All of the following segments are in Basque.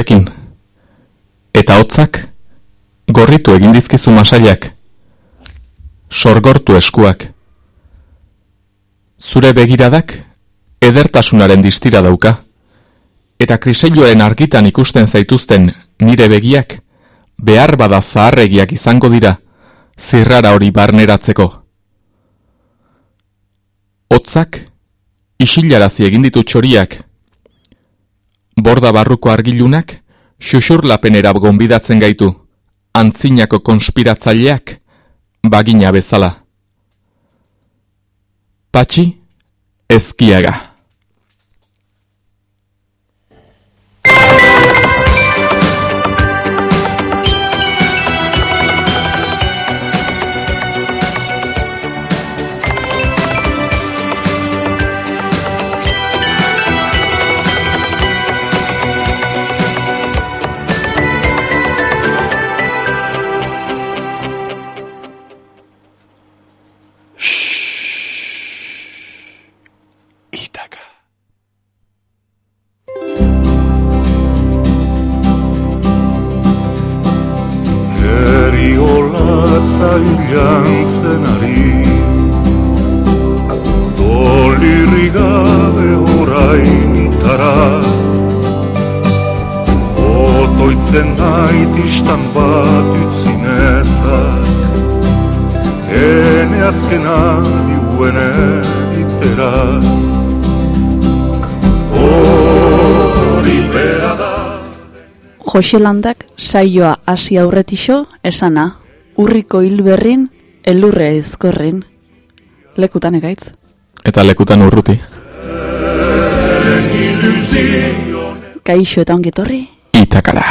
Ekin. Eta hotzak, gorritu egin dizkizu masailak. Sorgortu eskuak. Zure begiradak, edertasunaren distira dauka. Eta kriseiloen argitan ikusten zaituzten nire begiak, behar bada zaharregiak izango dira, zirrara hori barneratzeko. Hotzak, isilarazi egin ditu txoriak, borda barruko argilunak, xuxurlapenera gonbidatzen gaitu, antzinako konspiratzaileak, bagina bezala. Patxi, ezkiaga. Joselandak saioa hasi aurretixo esana, urriko hilberrin, elurre ezkorrin. Lekutan egaitz? Eta lekutan urruti. Kaixo eta ongetorri? Itakara.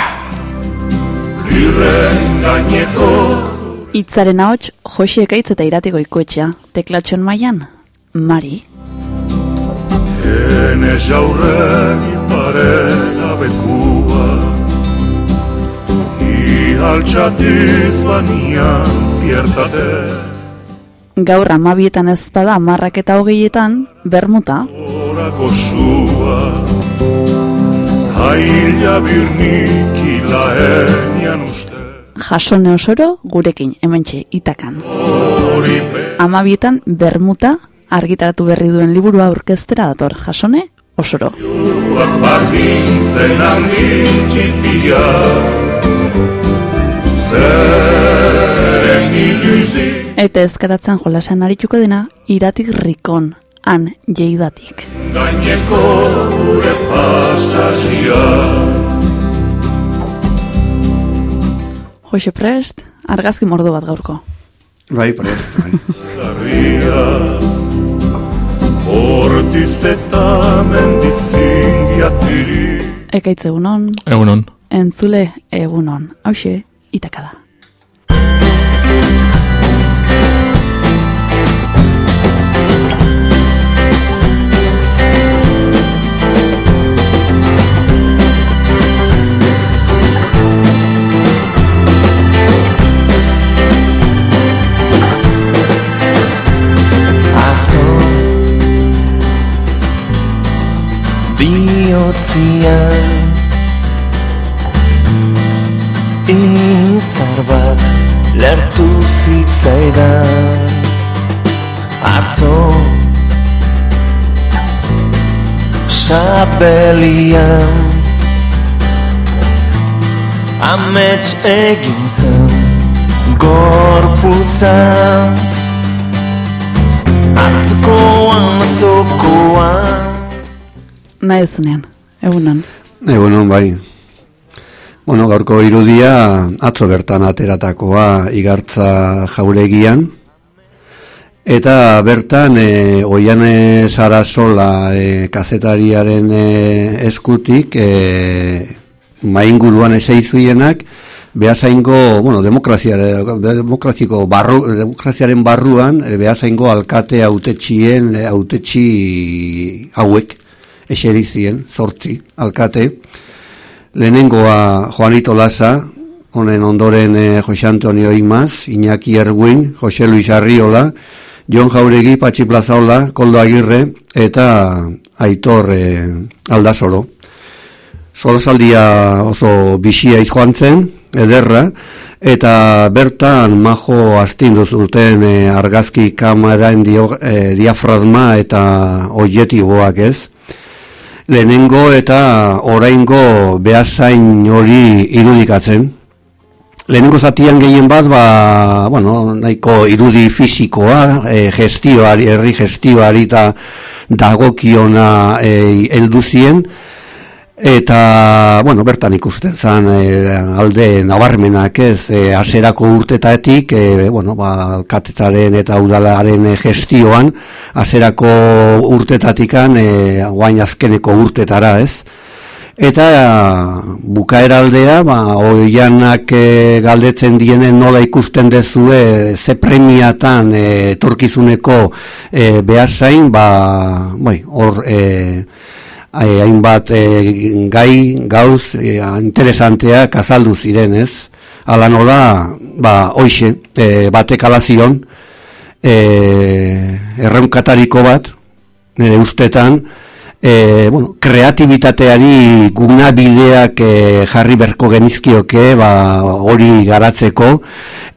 Itzaren ahots, Jose ekaitz eta iratiko ikoetxea. Teklatxon maian, Mari. Hene jaurren parela bekua altxatiz banian ziertate Gaur amabietan ez bada marrak eta hogeietan, bermuta. Horako sua Haila birnik ilaenian uste Jasone osoro gurekin hementxe itakan. Amabietan bermuta argitaratu berri duen liburua aurkeztera dator jasone osoro. Bardintzen Eta ezkaratzen jolasan arituko dena, iratik rikon, han jeidatik. Gaineko gure pasazia Jose prest, argazki mordu bat gaurko. Bai, prest, bai. Zarria Hortiz eta mendizingiatiri Ekaitz egunon, Egunon. entzule egunon. Hauxe, 板川。Be your Izar bat lertu zitzaidan Atzo Sabelian Amets egin zen Gorputzan Atzokoan, atzokoan Nahi zunean, egunon. Egunon, bai. Bueno, gaurko irudia atzo bertan ateratakoa igartza jauregian. Eta bertan, e, oiane Sarasola e, kazetariaren e, eskutik, e, mainguruan eseizuienak, behazaingo, bueno, demokrazia, demokraziko barru, demokraziaren barruan, e, behazaingo alkate autetxien, e, autetxi hauek, eserizien, zortzi, alkate, lehenengoa Juanito Laza, honen ondoren e, Jose Antonio Imaz, Iñaki Erguin, Jose Luis Arriola, Jon Jauregi, Patxi Plazaola, Koldo Agirre, eta Aitor e, Aldasoro. Solasaldia oso bisia izkoan zen, ederra, eta bertan majo astindu zuten e, argazki kameraen dio, e, diafragma eta oietiboak ez. Lehenengo eta oraingo behasain hori irudikatzen. Lehenengo zatian gehien bat, ba, bueno, nahiko irudi fisikoa, e, gestioari, herri gestioari eta dagokiona e, elduzien, Eta, bueno, bertan ikusten zan e, alde nabarmenak ez, e, aserako urtetatik, e, bueno, ba, alkatetzaren eta udalaren gestioan, aserako urtetatikan, e, guain azkeneko urtetara ez. Eta bukaera aldea, ba, oianak e, galdetzen dienen nola ikusten dezue ze premiatan e, torkizuneko e, behasain, ba, bai, hor... E, hainbat e, gai gauz e, interesantea kazaldu ziren, ez? Ala nola, ba, hoxe, e, batek alazion, e, erraunkatariko bat, nire ustetan, e, bueno, kreatibitateari guna bideak e, jarri berko genizkioke ba, hori garatzeko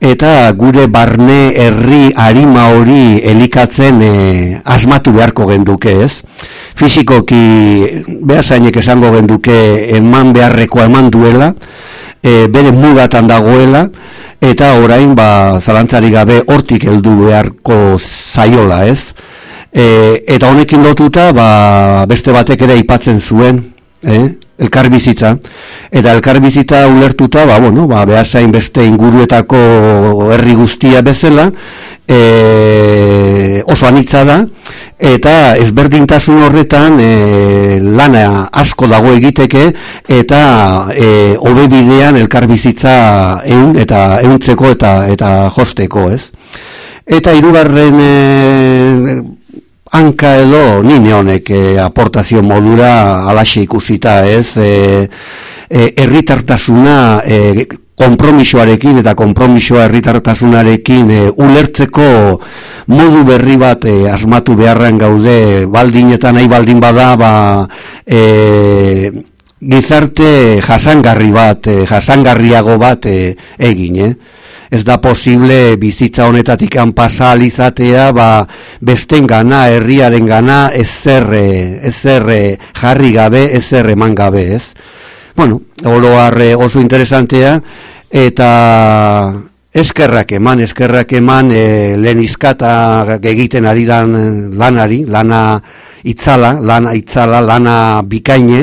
eta gure barne herri harima hori elikatzen e, asmatu beharko genduke ez fizikoki behazainek esango genduke eman beharreko eman duela e, bere mugatan dagoela eta orain ba, zalantzari gabe hortik heldu beharko zaiola ez E, eta honekin lotuta, ba, beste batek ere aipatzen zuen, eh? Elkar bizitza. Eta elkar bizitza ulertuta, ba, bueno, ba, behasain beste inguruetako herri guztia bezala, e, oso anitza da, eta ezberdintasun horretan e, lana asko dago egiteke, eta e, hobe bidean elkar bizitza eun, eta euntzeko eta, eta josteko, ez? Eta irugarren e, hanka edo nine honek e, aportazio modura alaxe ikusita ez e, e, erritartasuna e, kompromisoarekin eta kompromisoa erritartasunarekin e, ulertzeko modu berri bat e, asmatu beharren gaude baldin eta nahi baldin bada ba, e, gizarte jasangarri bat, e, jasangarriago bat e, egin, eh? Ez da posible bizitza honetatik pasa alizatea ba, besten gana, herriaren gana, ez zerre, ez zerre jarri gabe, ez zerre eman gabe, ez? Bueno, oro harre oso interesantea, eta eskerrak eman, eskerrak eman e, lehen izkata egiten ari dan lanari, lana itzala, lana itzala, lana bikaine,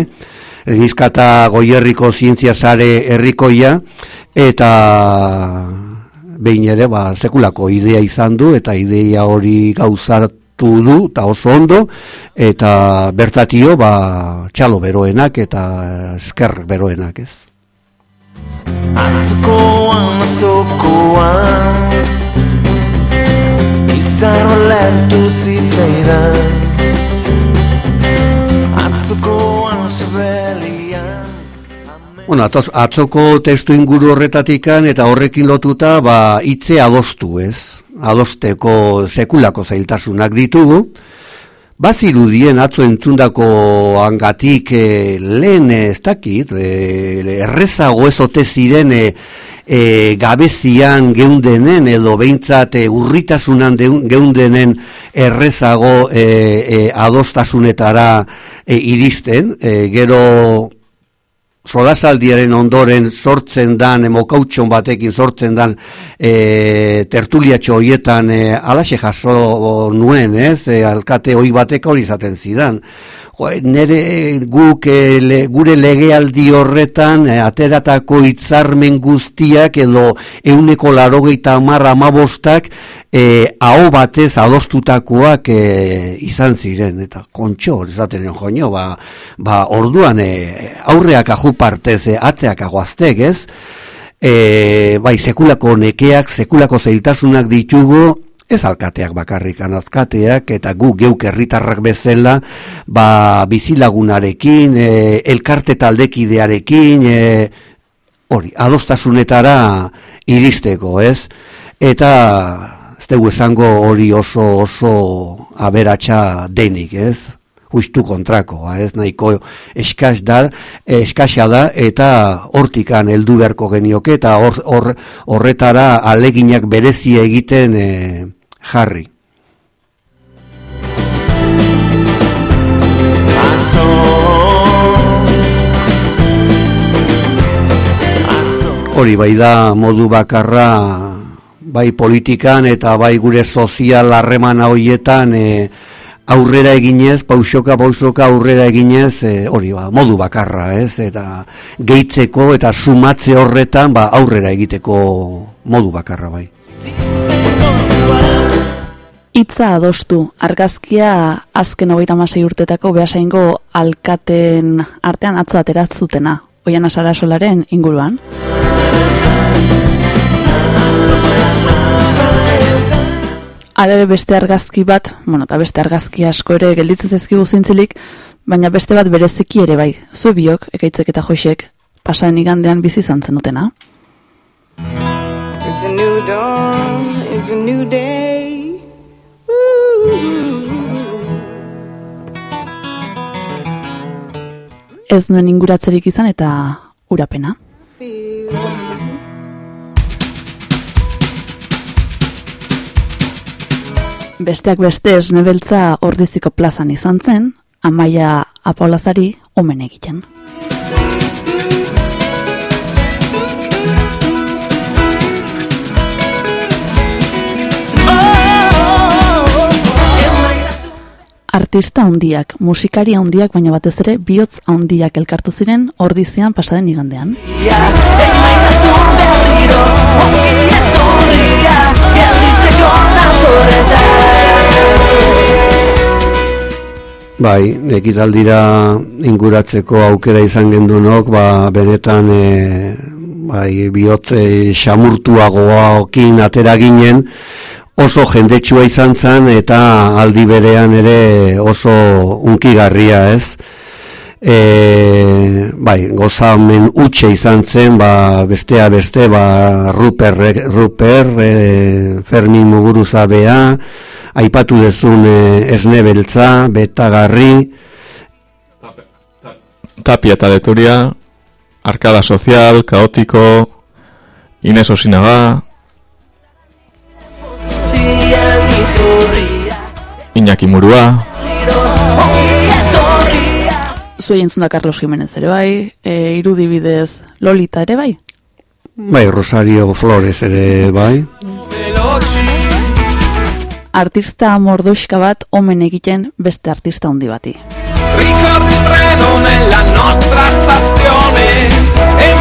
lehen izkata goierriko zientziazare herrikoia, eta behin ere ba, sekulako idea izan du eta idea hori gauzatu du eta oso ondo eta bertatio ba, txalo beroenak eta esker beroenak ez. Atzukoan, atzukoan Izan olertu zitzaidan Atzukoan, Bueno, atzoko testu inguru horretatikan eta horrekin lotuta ba hitze adostu, ez? Adosteko sekulako zailtasunak ditugu. Bazirudien atzo entzundako angatik e, lehen ez dakit, e, errezago ez ote ziren e, gabezian geundenen edo behintzat urritasunan geundenen errezago e, e, adostasunetara e, iristen. E, gero solasaldiaren ondoren sortzen dan, emokautxon batekin sortzen dan e, tertuliatxo hoietan e, alaxe jaso nuen, ez, e, alkate hoi batek hori izaten zidan nere guk e, gure legealdi horretan e, ateratako hitzarmen guztiak edo euneko larogeita amarra amabostak e, aho batez adostutakoak e, izan ziren. Eta kontxo, esaten joño ba, ba orduan e, aurreak aju partez e, atzeak aguaztek ez? E, bai sekulako nekeak sekulako zeiltasunak ditugu ez alkateak bakarrik anazkateak eta gu geuk herritarrak bezala ba bizilagunarekin e, elkarte taldekidearekin e, hori adostasunetara iristeko ez? Eta ez dugu esango hori oso oso aberatsa denik ez? Justu kontrakoa, ez? Nahiko eskas da, eskaxa da eta hortikan heldu beharko genioke eta hor, hor, horretara aleginak berezi egiten e, jarri. Hori bai da modu bakarra bai politikan eta bai gure sozial harremana hoietan e, aurrera eginez, pausoka pausoka aurrera eginez, e, hori ba, modu bakarra, ez? Eta gehitzeko eta sumatze horretan ba, aurrera egiteko modu bakarra bai. Itza adostu, argazkia azken hogeita masai urtetako behasaingo alkaten artean atzo ateratzutena, oian asara solaren inguruan. Are beste argazki bat, bueno, eta beste argazki asko ere gelditzen ezkigu zintzilik, baina beste bat bereziki ere bai, zu biok, ekaitzek eta joxek, pasaen igandean bizi zantzen dutena. It's a new dawn, it's a new day. Ez nuen inguratzerik izan eta urapena. Besteak beste esnebeltza ordiziko plazan izan zen, amaia apolazari omen egiten. Artista handiak, musikaria handiak, baina batez ere bihotz handiak elkartu ziren ordizian pasaden igandean. Bai, ekitaldira inguratzeko aukera izan gendunok, ba, benetan e, bai, bihotze xamurtuagoa okin atera ginen, oso jendetsua izan zen eta aldi berean ere oso unkigarria ez. E, bai, gozamen utxe izan zen, ba, bestea beste, ba, Ruper, Ruper e, Fermin Muguruzabea, aipatu dezun e, esne beltza, betagarri, Tapia eta Detoria, Arkada Sozial, Kaotiko, Ines Osinaga, Iñaki Murua. Zue entzun da Carlos Jimenez ere bai e, Irudibidez Lolita ere bai? Bai, Rosario Flores ere bai. Artista mordoxka bat omen egiten beste artista handi bati. Ricordi treno nella nostra stazione E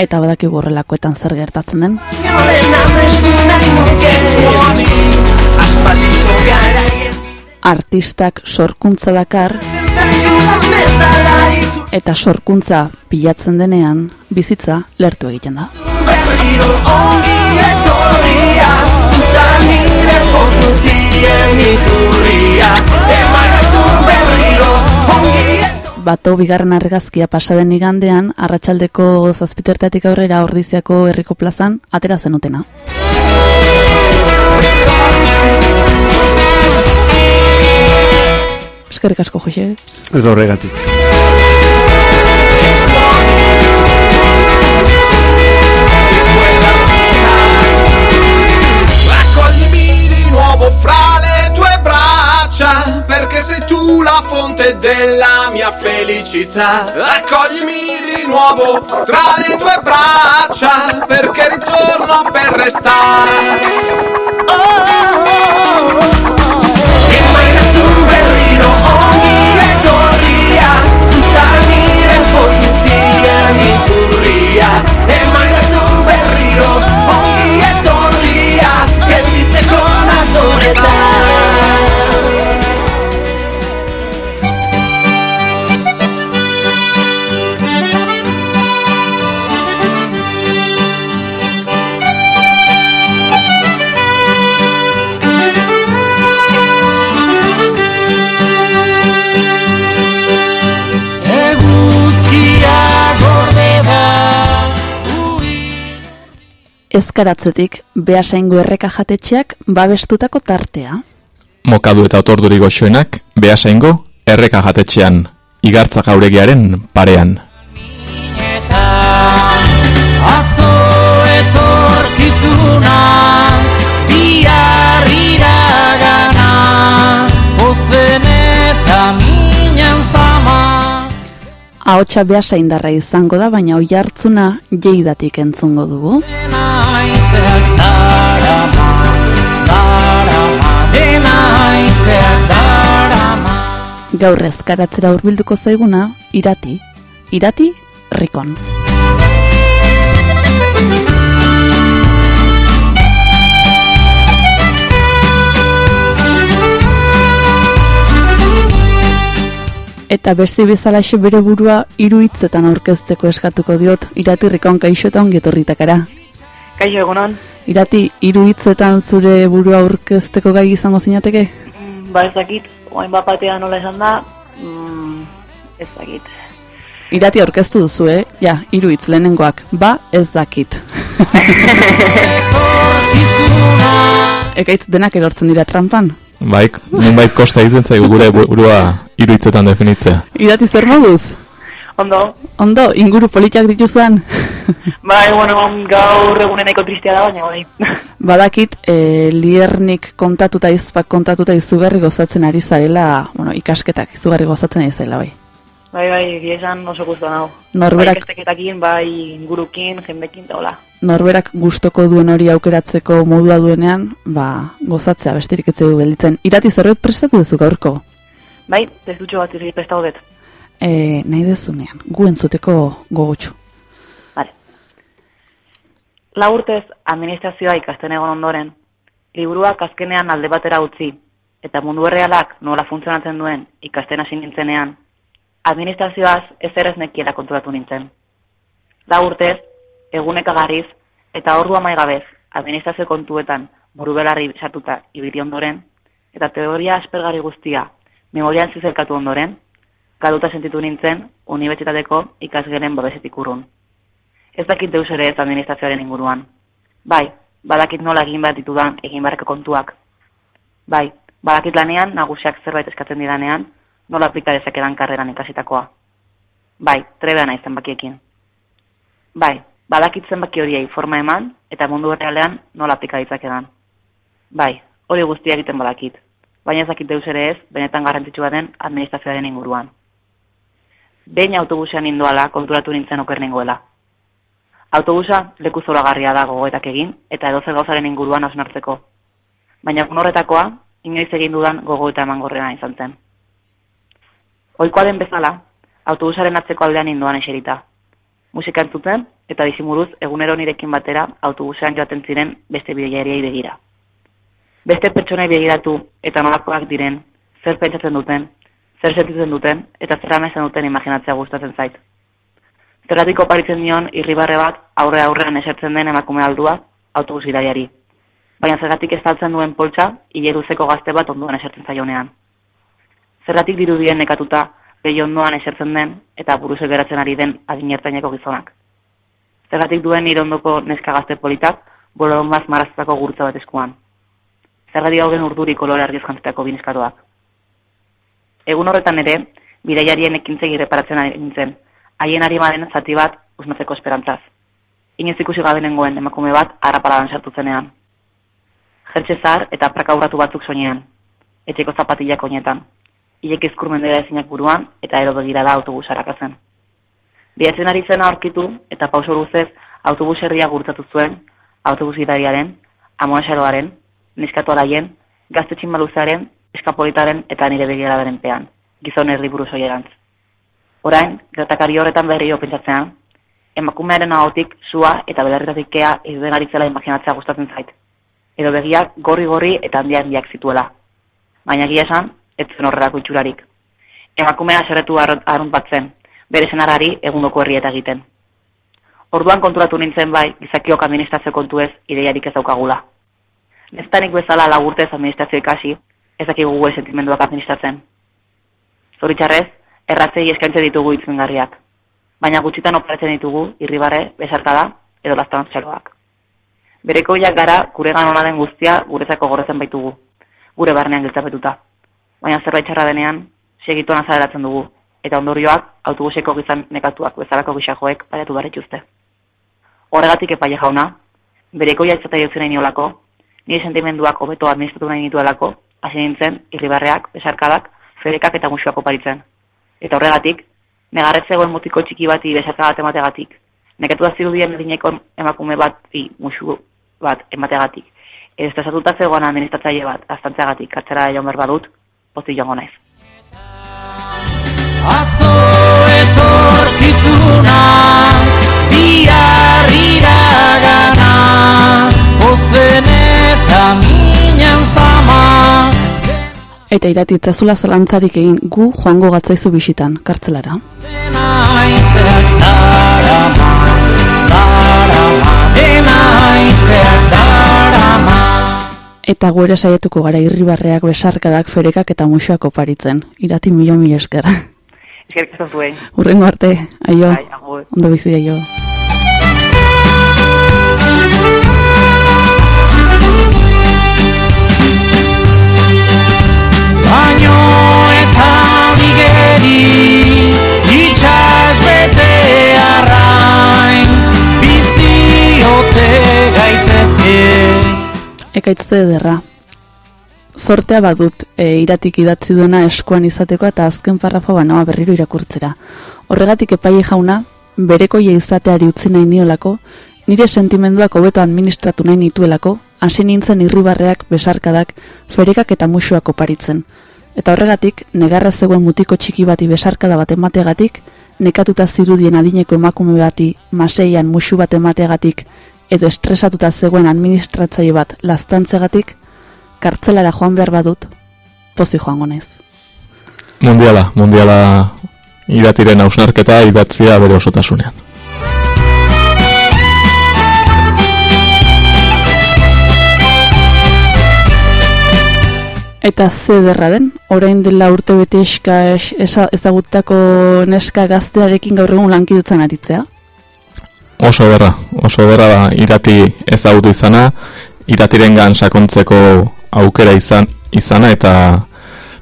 Eta badaki gorrelakoetan zer gertatzen den. Artistak sorkuntza dakar. Eta sorkuntza pilatzen denean Bizitza lertu egiten da. Zuzanire Bato bigarren argazkia pasaden igandean, arratsaldeko zazpitertatik aurrera ordiziako herriko plazan, atera zenutena. Eskerrik asko, Jose. Ez horregatik. Raccoglimi di nuovo fra le tue braccia Sei tu la fonte della mia felicità Raccoglimi di nuovo tra le tue braccia Perché ritorno per restare. Oh, E ezkaratzetik behasaingo erreka jatetxeak babestutako tartea. Mokadu eta otorduri goxoenak, behasaingo, erreka jatetxean, igartza jauregiaren parean. eta atzo etorkizuna bihar Ahotsa behasaindarra izango da, baina oi hartzuna jeidatik entzungo dugu. Gaur ezkaratzera hurbilduko zaiguna, irati. Irati, rikon. Eta beste bezalaxe bere burua hiru hitzetan aurkezteko eskatuko diot, irati rikon kaixo eta ongi etorritakara. Kaixo egunon, Irati, hiru hitzetan zure burua aurkezteko gai izango zinateke? Mm, ba ez dakit, oain bat batean nola esan da, mm, ez dakit. Irati aurkeztu duzu, eh? Ja, hiru hitz lehenengoak. Ba, ez dakit. Ekaitz denak erortzen dira trampan. Baik, nunbait kosta egiten zaigu gure burua hiru hitzetan definitzea. Irati zer moduz? Ondo, Ondo, inguru politak dituzan. bai, bueno, gaur egunen nahiko tristea da, baina bai. Badakit, e, liernik kontatuta izpak kontatuta izugarri gozatzen ari zarela, bueno, ikasketak izugarri gozatzen ari zarela, bai. Bai, bai, egia esan oso guztua nago. Norberak- Bai, bai, ingurukin, jendekin, eta hola. Norberak gustoko duen hori aukeratzeko modua duenean, ba, gozatzea besterik ez zaigu gelditzen. Irati zerbait prestatu duzu gaurko? Bai, ez dutxo bat izan prestatu dut. E, nahi dezunean, gu entzuteko gogotsu. Vale. La urtez administrazioa ikasten egon ondoren, liburuak azkenean alde batera utzi, eta mundu errealak nola funtzionatzen duen ikasten hasi nintzenean, administrazioaz ez ere ez nekiela konturatu nintzen. La urtez, egunek agarriz, eta ordu amaigabez, administrazio kontuetan buru belarri sartuta ibili ondoren, eta teoria aspergari guztia memorian zizelkatu ondoren, gaduta sentitu nintzen unibertsitateko ikasgelen babesetik urrun. Ez dakit deus ere ez administrazioaren inguruan. Bai, badakit nola egin behar ditudan egin beharreko kontuak. Bai, badakit lanean nagusiak zerbait eskatzen didanean, nola aplika dezakedan karreran ikasitakoa. Bai, trebea naiz zenbakiekin. Bai, badakit zenbaki horiei forma eman eta mundu errealean nola aplika ditzakedan. Bai, hori guztia egiten badakit. Baina ez dakit deus ere ez, benetan garrantzitsua den administrazioaren inguruan. Behin autobusean indoala konturatu nintzen oker nengoela. Autobusa leku zoragarria da gogoetak egin eta edozer gauzaren inguruan hausnartzeko. Baina egun horretakoa, inoiz egin dudan gogoeta emangorrena izan zen. Ohikoa den bezala, autobusaren atzeko aldean indoan eserita. Musika entzuten eta disimuruz egunero nirekin batera autobusean joaten ziren beste bideiariei begira. Beste pertsonei begiratu eta nolakoak diren, zer pentsatzen duten, zer sentitzen duten eta zer amezen duten imaginatzea gustatzen zait. Zergatik oparitzen dion irribarre bat aurre aurrean esertzen den emakume aldua autobus gidariari. Baina zergatik estaltzen duen poltsa hileruzeko gazte bat ondoan esertzen zaionean. Zergatik dirudien nekatuta gehi ondoan esertzen den eta buruze geratzen ari den adinertaineko gizonak. Zergatik duen nire ondoko neska gazte politak bolonbaz maraztako gurtza bat eskuan. Zergatik hauden urduri kolore argiz jantzitako bineskatoak. Egun horretan ere, bidaiarien ekintzegi reparatzen ari nintzen, haien arimaren zati bat usnatzeko esperantzaz. Inoz ikusi gabe nengoen emakume bat harrapaladan sartu zenean. Jertxe zahar eta praka urratu batzuk soinean, etxeko zapatillak oinetan, hilek izkurmen dira ezinak buruan eta ero begira da autobus harakazen. Biatzen ari zena aurkitu eta pauso luzez autobus herria gurtzatu zuen, autobus gidariaren, amonasaroaren, neskatu alaien, gaztetxin baluzaren, eskapolitaren eta nire begirabaren pean, gizon herri buruz oierantz. Orain, gertakari horretan berri pentsatzean, emakumearen ahotik sua eta belarritatik kea izden ari zela imaginatzea gustatzen zait. Edo begiak gorri-gorri eta handiak handiak zituela. Baina egia esan, ez zen horrelako itxurarik. Emakumea seretu arrunt batzen, bere senarari egundoko herrieta egiten. Orduan konturatu nintzen bai, gizakiok administrazio kontuez ideiarik ez daukagula. Neztanik bezala lagurtez administrazio ikasi, ez dakigu gure sentimenduak administratzen. Zoritxarrez, erratzei eskaintze ditugu itzungarriak. Baina gutxitan operatzen ditugu irribarre, besartada edo lastan txaloak. Berekoiak gara guregan ona den guztia guretzako gorrezen baitugu, gure barnean giltzapetuta. Baina zerbait txarra denean, segituan azaleratzen dugu, eta ondorioak autobuseko gizan nekatuak bezalako gixajoek baiatu barituzte. Horregatik epaile jauna, berekoia izatea jotzen nahi niolako, nire sentimenduak hobeto administratu nahi nituelako, hasi nintzen, irribarreak, besarkadak, ferekak eta musuak oparitzen. Eta horregatik, negarret zegoen mutiko txiki bati besarka bat emategatik, nekatu da zirudien erineko emakume bati musu bat emategatik, edo estresatuta zegoen administratzaile bat, aztantzeagatik, kartzera joan behar badut, pozik joango naiz. Atzo etorkizuna Bihar iragana Ozen eta minan zama Eta irati itzazula zalantzarik egin gu joango gatzaizu bisitan, kartzelara. Dena Eta guere saietuko gara irribarreak, besarkadak, ferekak eta musuak oparitzen. Irati milo mila esker. Eskerrik asko zuei. Urrengo arte, aio, Bai, agur. ondo bizi aio. Baino eta digeri Itxas bete arrain Biziote gaitezke Ekaitze ederra. Zortea badut e, iratik idatzi duena eskuan izateko eta azken parrafo banoa berriro irakurtzera. Horregatik epaile jauna, berekoia izateari utzi nahi niolako, nire sentimenduak hobeto administratu nahi nituelako, hasi nintzen irribarreak, besarkadak, ferekak eta musuak oparitzen. Eta horregatik, negarra zegoen mutiko txiki bati besarkada bat emategatik, nekatuta zirudien adineko emakume bati maseian musu bat emategatik, edo estresatuta zegoen administratzaile bat laztantzegatik, kartzelara joan behar badut, pozi joango naiz. Mundiala, mundiala iratiren hausnarketa idatzia bere osotasunean. Eta ze derra den, orain dela urte bete eska ezagutako neska gaztearekin gaur egun lankidetzen aritzea. Oso ederra, oso ederra da irati ezagutu izana, iratirengan sakontzeko aukera izan izana eta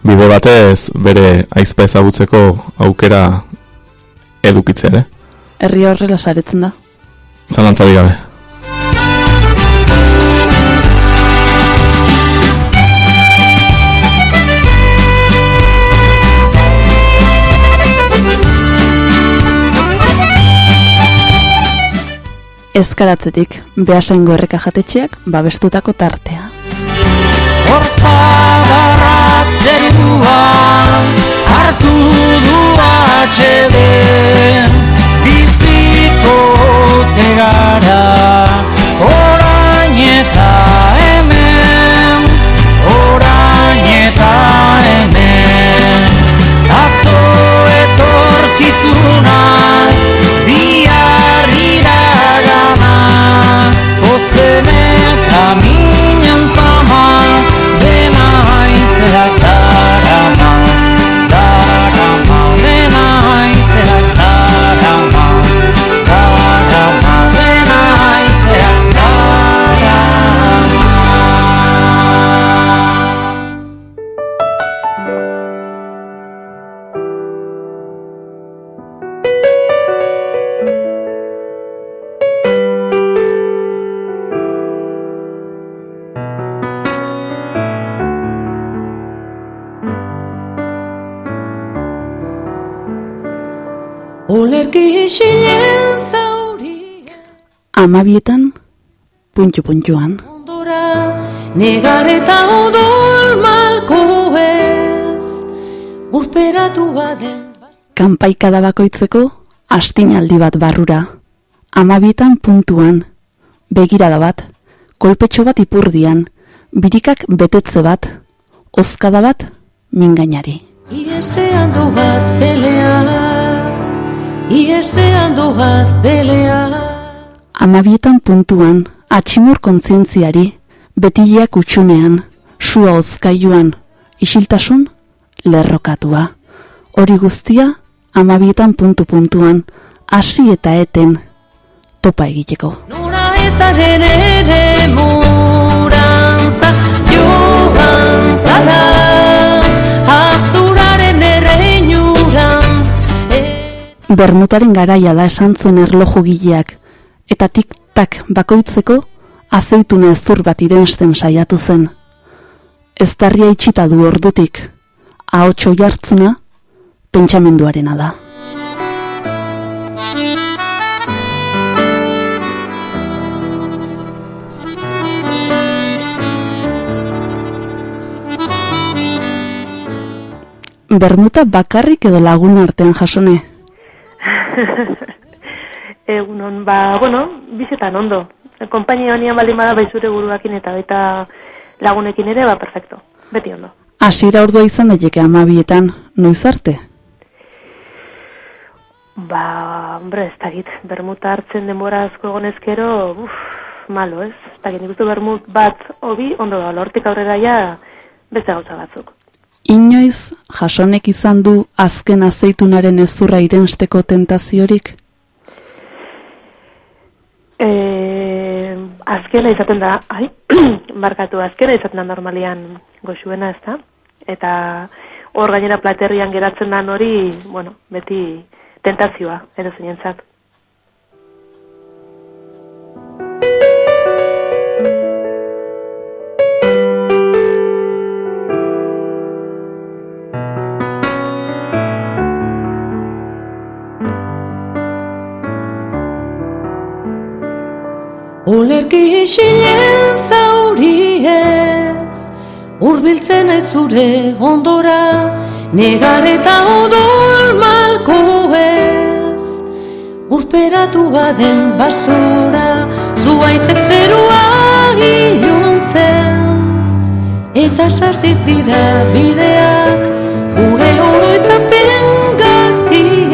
bide batez bere aizpa ezagutzeko aukera edukitzea ere. Herri horrela saretzen da. Zalantzarik gabe. Ezkaratzetik, behasaingo erreka jatetxeak babestutako tartea. Hortza darrak zerduan hartu du atxede Biziko tegara orain eta hemen Orain eta hemen Atzo etorkizuna eta Amabietan, puntxu puntxuan. ondora Negar eta odol malko ez Urperatu baden Kanpaikada bakoitzeko, astinaldi bat barrura. Amabietan puntuan, begirada bat, kolpetxo bat ipurdian, birikak betetze bat, ozkada bat, mingainari. Iesean doaz belea Iesean doaz belea Amabietan puntuan, atximur kontzientziari, betileak utxunean, sua ozkailuan, isiltasun, lerrokatua. Hori guztia, amabietan puntu puntuan, hasi eta eten, topa egiteko. Nora ezaren ere murantza joan zara azturaren e- Bermutaren garaia da esan zuen erloju gileak, eta tik-tak bakoitzeko azeitune ezur bat irensten saiatu zen. Eztarria itxita du ordutik, ahotxo jartzuna, pentsamenduarena da. Bermuta bakarrik edo lagun artean jasone. Egunon, ba, bueno, bizetan ondo. Konpainia honian baldin bada bai zure buruakin eta baita lagunekin ere, ba, perfecto. Beti ondo. Hasiera ordua izan daiteke amabietan, noiz arte? Ba, hombre, ez dakit, bermuta hartzen denbora asko egonezkero, uf, malo, ez? Ez dakit, nik uste bermut bat hobi, ondo da, lortik aurrera ja, beste gauza batzuk. Inoiz, jasonek izan du azken azeitunaren ezurra irensteko tentaziorik? E, azkena izaten da, ai, markatu, azkena izaten da normalian goxuena, ez da? Eta hor gainera platerrian geratzen dan hori, bueno, beti tentazioa, edo zinentzat. Olerki isilen zauriez Urbiltzen ez zure ondora Negar eta odol malko ez. Urperatu baden basura Zuaitzek zerua iluntzen. Eta sasiz dira bideak Gure oroitzapen gaztiek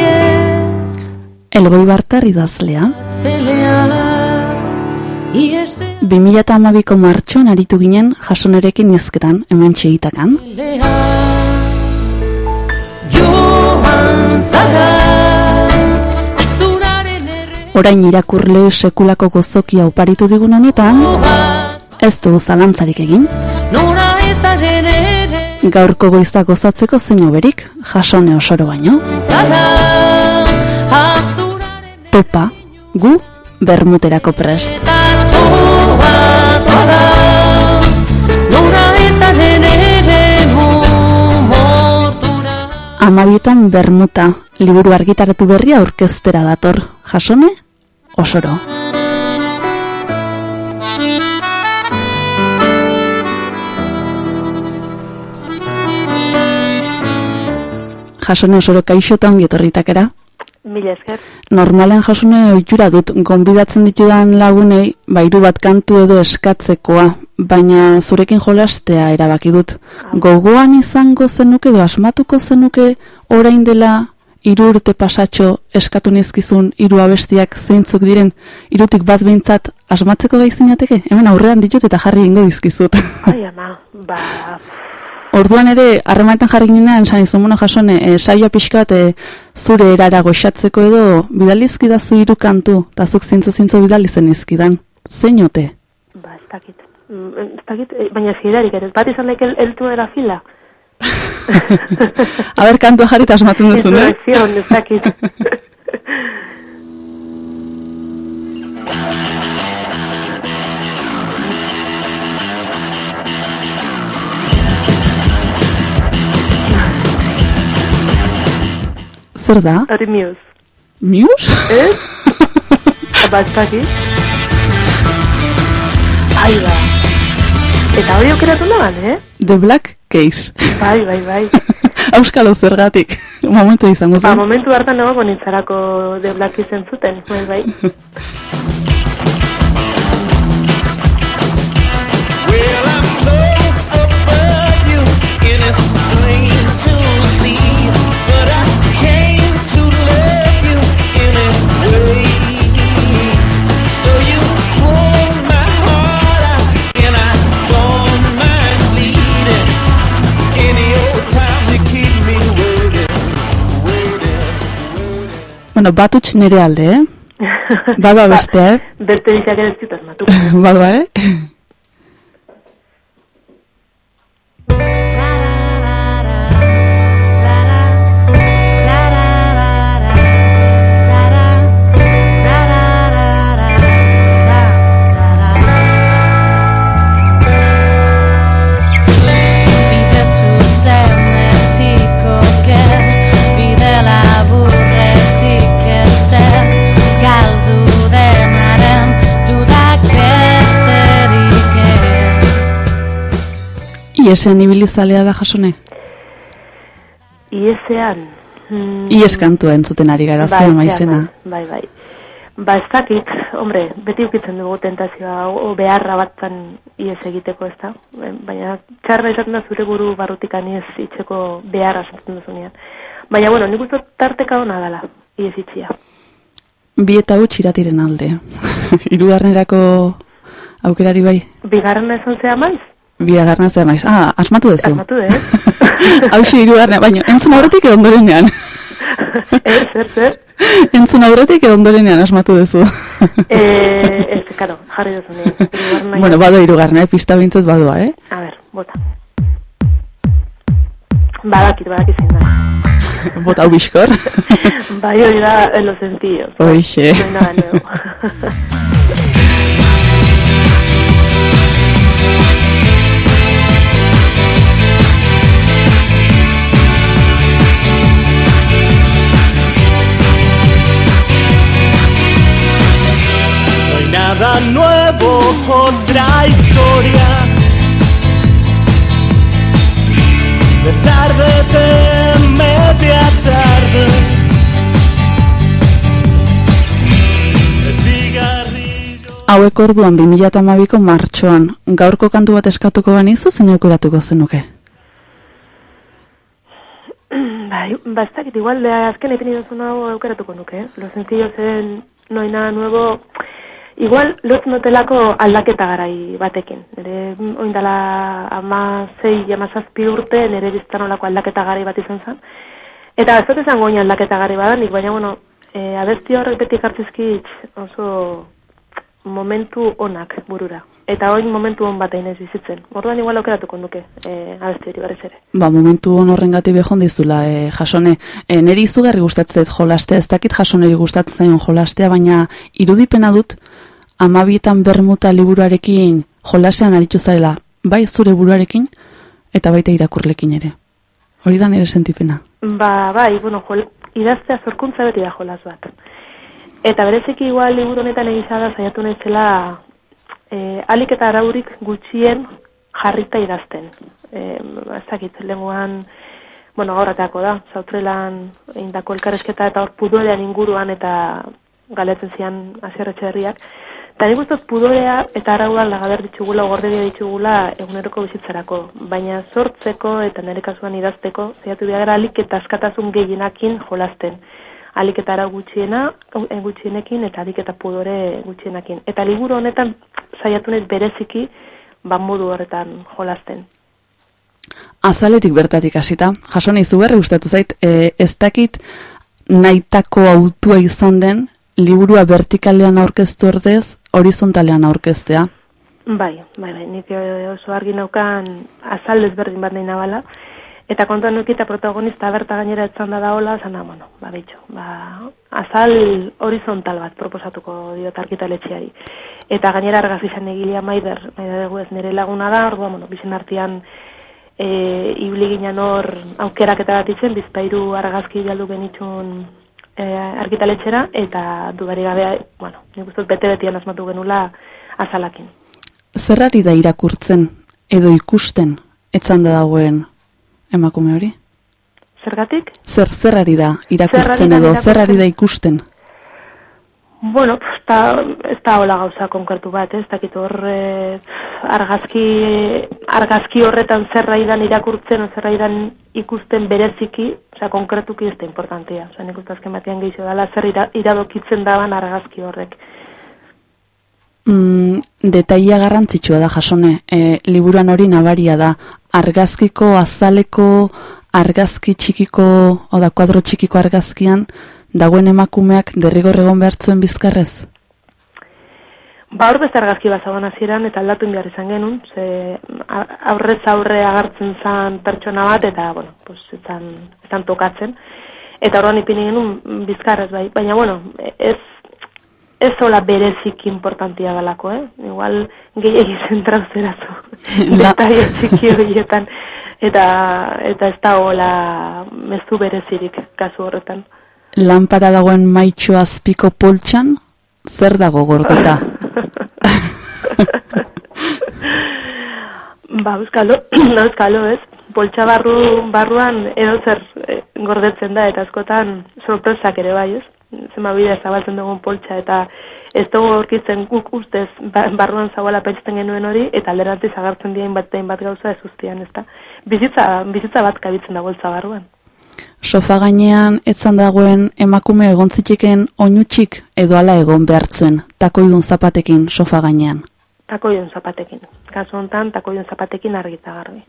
Elgoi bartar idazlea, Iese 2008ko martxoan aritu ginen jasonerekin nizketan, hemen txegitakan. Orain irakurle sekulako gozokia oparitu digun honetan, ez du zalantzarik egin. Gaurko goiza gozatzeko zein hoberik, jasone osoro baino. Topa, gu, bermuterako prest. Amabietan bermuta, liburu argitaratu berria aurkeztera dator. Jasone, osoro. Jasone osoro kaixota ongi etorritakera. Mila esker. Normalean jasune ohitura dut gonbidatzen ditudan lagunei bairu bat kantu edo eskatzekoa, baina zurekin jolastea erabaki dut. Gogoan izango zenuke edo asmatuko zenuke orain dela hiru urte pasatxo eskatu nizkizun hiru abestiak zeintzuk diren hirutik bat behintzat asmatzeko gai zinateke? Hemen aurrean ditut eta jarri ingo dizkizut. Ai, ama, ba, Orduan ere, harremanetan jarri ginen, esan izun, bueno, jasone, e, saioa pixka bat e, zure erara goxatzeko edo, bidalizkidazu hiru kantu, eta zuk zintzo zintzo bidalizen izkidan. Zein ote? ba, ez dakit. Mm, Ez dakit, eh, baina zidarik, ez bat izan daik el, eltu dela fila. Aber, kantua jarri eta asmatzen duzu, ne? Ez dakit. Zer da? Hori miuz. Muse? Ez? ba, ez dakit. Ai, ba. Eta hori aukeratu naban, eh? The Black Case. Bai, bai, bai. Auskalo zergatik. Momentu izango Ba, zen. momentu hartan nago nintzarako de Black izen zuten, bai, bai. Well, I'm so Bueno, batuts nere alde, eh? Bada beste, eh? Beste bizak ere ez ditut asmatu. Bada, eh? Iesean ibilizalea da jasone? Iesean. mm, Ies kantua entzuten ari gara, bai, zea bai, maizena. Bai, bai. Ba, ez dakit, hombre, beti ukitzen dugu tentazioa, o beharra batzen ies egiteko ez da. Baina, txarra izaten da zure buru barrutikan ies itxeko beharra sentitzen duzunean. Baina, bueno, nik uste tarteka hona dela, ies itxia. Bi eta huts iratiren alde. Hirugarrenerako aukerari bai. Bigarren esan zea maiz? Biagarna zea maiz. Ah, asmatu duzu. Asmatu, eh? Hauxe hirugarrena, baina entzun aurretik edo ondorenean. Ez, zer, zer? entzun aurretik edo ondorenean asmatu duzu. Eh, ez, karo, jarri. Hirugarrena bueno, ja- bado hirugarrena, eh? pista bintzut badoa, eh? A ver, bota. Badakit, badakit zein da. Bota hau bizkor. bai, hori da, en los sentidos. Hoixe. No nada nuevo. Otra historia. De tarde, de media tarde. El cigarrillo. Hauek orduan 2012ko martxoan, gaurko kantu bat eskatuko banizu zein aukeratuko zenuke? bai, ba, ez dakit, igual, azken ipini duzun hau aukeratuko nuke, eh? Lo sencillo zen, no hay nada nuevo, igual, lot notelako aldaketa garai batekin. Nere, oindala ama zei, ama zazpi urte, nere biztan olako aldaketa garai bat izan zen. Eta ez dut esango oin aldaketa garai badanik, baina, bueno, e, abesti horrek beti kartzizkit oso momentu onak burura. Eta oin momentu on bat ez bizitzen. Orduan igual aukeratuko nuke, e, abesti hori berriz ere. Ba, momentu hon horrengati behon dizula, e, jasone. E, neri izugarri gustatzen zait jolastea, ez dakit jasoneri gustatzen zaion jolastea, baina irudipena dut, amabietan bermuta liburuarekin jolasean aritu zarela, bai zure buruarekin, eta baita irakurlekin ere. Hori da nire sentipena. Ba, bai, bueno, jol, idaztea zorkuntza beti da jolas bat. Eta bereziki igual liburu honetan egisa da saiatu naizela e, alik eta araurik gutxien jarrita idazten. E, ez dakit, lenguan, bueno, gaur ateako da, zautrelan indako elkarrezketa eta hor pudorean inguruan eta galetzen zian azierretxe herriak. Eta nik dut pudorea eta arauak lagaber ditugula, gorderia ditugula eguneroko bizitzarako. Baina sortzeko eta nire kasuan idazteko, zaiatu behar alik eta askatasun gehienakin jolasten. Alik eta arau gutxiena, eh, gutxienekin eta alik eta pudore gutxienakin. Eta liburu honetan saiatu naiz bereziki ba modu horretan jolasten. Azaletik bertatik hasita, jasone izugarri gustatu zait, e, ez dakit naitako autua izan den, liburua vertikalean aurkeztu ordez, horizontalean aurkeztea. Bai, bai, bai, nik eh, oso argi naukan azal ezberdin bat nahi nabala, eta kontuan nukita protagonista berta gainera etzan da daola, zan da, bueno, ba, bitxo, ba, azal horizontal bat proposatuko diot argitaletxeari. Eta gainera argaz izan egilea maider, maider dugu ez nire laguna da, orduan, bueno, bizen artean e, ibili ginen hor aukeraketa bat itzen, bizpairu argazki bialdu genitxun e, argitaletxera, eta dudari gabe, bueno, nik uste bete-betian asmatu genula azalakin. Zerrari da irakurtzen, edo ikusten, etzan da dagoen emakume hori? Zergatik? Zer, zerrari da irakurtzen Zerrari da edo irakurtzen? zerrari da ikusten? Bueno, ta, ez da hola gauza konkretu bat, ez dakit hor eh, argazki, argazki horretan zerraidan irakurtzen zerraidan ikusten bereziki, osea, konkretuki ez da importantea. Osea, nik uste azken batean gehiago dela zer ira, iradokitzen daban argazki horrek. Mm, detaila garrantzitsua da jasone, e, liburuan hori nabaria da, argazkiko azaleko argazki txikiko, oda kuadro txikiko argazkian, dagoen emakumeak derrigor egon behartzuen bizkarrez? Ba, hor beste argazki bat zagoen hasieran eta aldatu behar izan genuen, ze aurrez aurre agartzen zan pertsona bat, eta, bueno, pues, etzan, etzan tokatzen. Eta orduan ipini genuen bizkarrez bai, baina, bueno, ez, ez zola berezik importantia galako, eh? Igual gehiagi zentrauzerazu, La- detaile txiki horietan, eta, eta ez da hola mezu berezirik kasu horretan. Lanpara dagoen maitxo azpiko poltsan, zer dago gordeta? Ba, euskalo, euskalo, ez? Poltsa barru, barruan edo zer eh, gordetzen da, eta askotan sorpresak ere bai, ez? Zema bidea zabaltzen dugun poltsa, eta ez dugu aurkitzen guk ustez ba- barruan zagoela pentsatzen genuen hori, eta alderantziz agertzen dien bat bat gauza ez ustean, ez da? Bizitza, bizitza bat kabitzen da boltsa barruan. Sofa gainean etzan dagoen emakume egontziteken oinutxik edo ala egon behartzuen, takoidun zapatekin sofa gainean. Takoion zapatekin. Kasu honetan, takoion zapatekin argita garbi.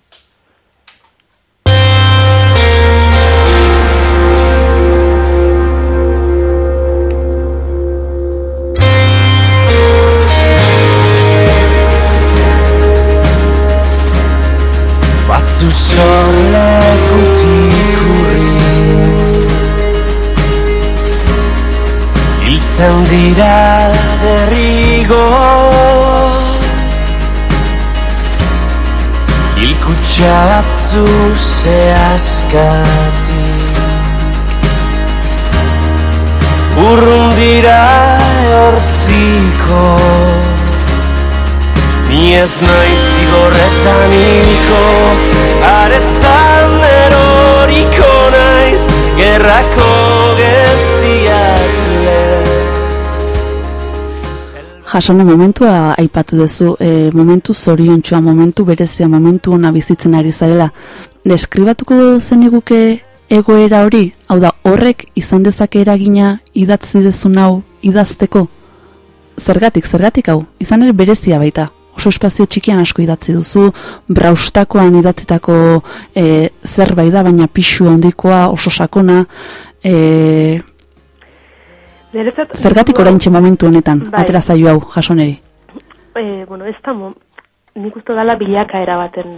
Batzu sorlekutik Hiltzen dira derrigo Hilkutxa batzu zehazkatik Urrun dira hortziko. Ni ez naiz zigorretan hilko. Aretzan eroriko naiz Gerrako Jasone momentua aipatu duzu, e, momentu zoriontxua, momentu berezia, momentu ona bizitzen ari zarela. Deskribatuko zeniguke egoera hori? Hau da, horrek izan dezake eragina idatzi dezun hau idazteko? Zergatik, zergatik hau? Izan ere berezia baita. Oso espazio txikian asko idatzi duzu, braustakoan idatzitako e, zerbait da, baina pixu handikoa, oso sakona, e, Niretzat, zergatik oraintxe momentu honetan, Bai. atera zaio hau, jasoneri? E, bueno, ez da, mo, nik uste dala bilakaera baten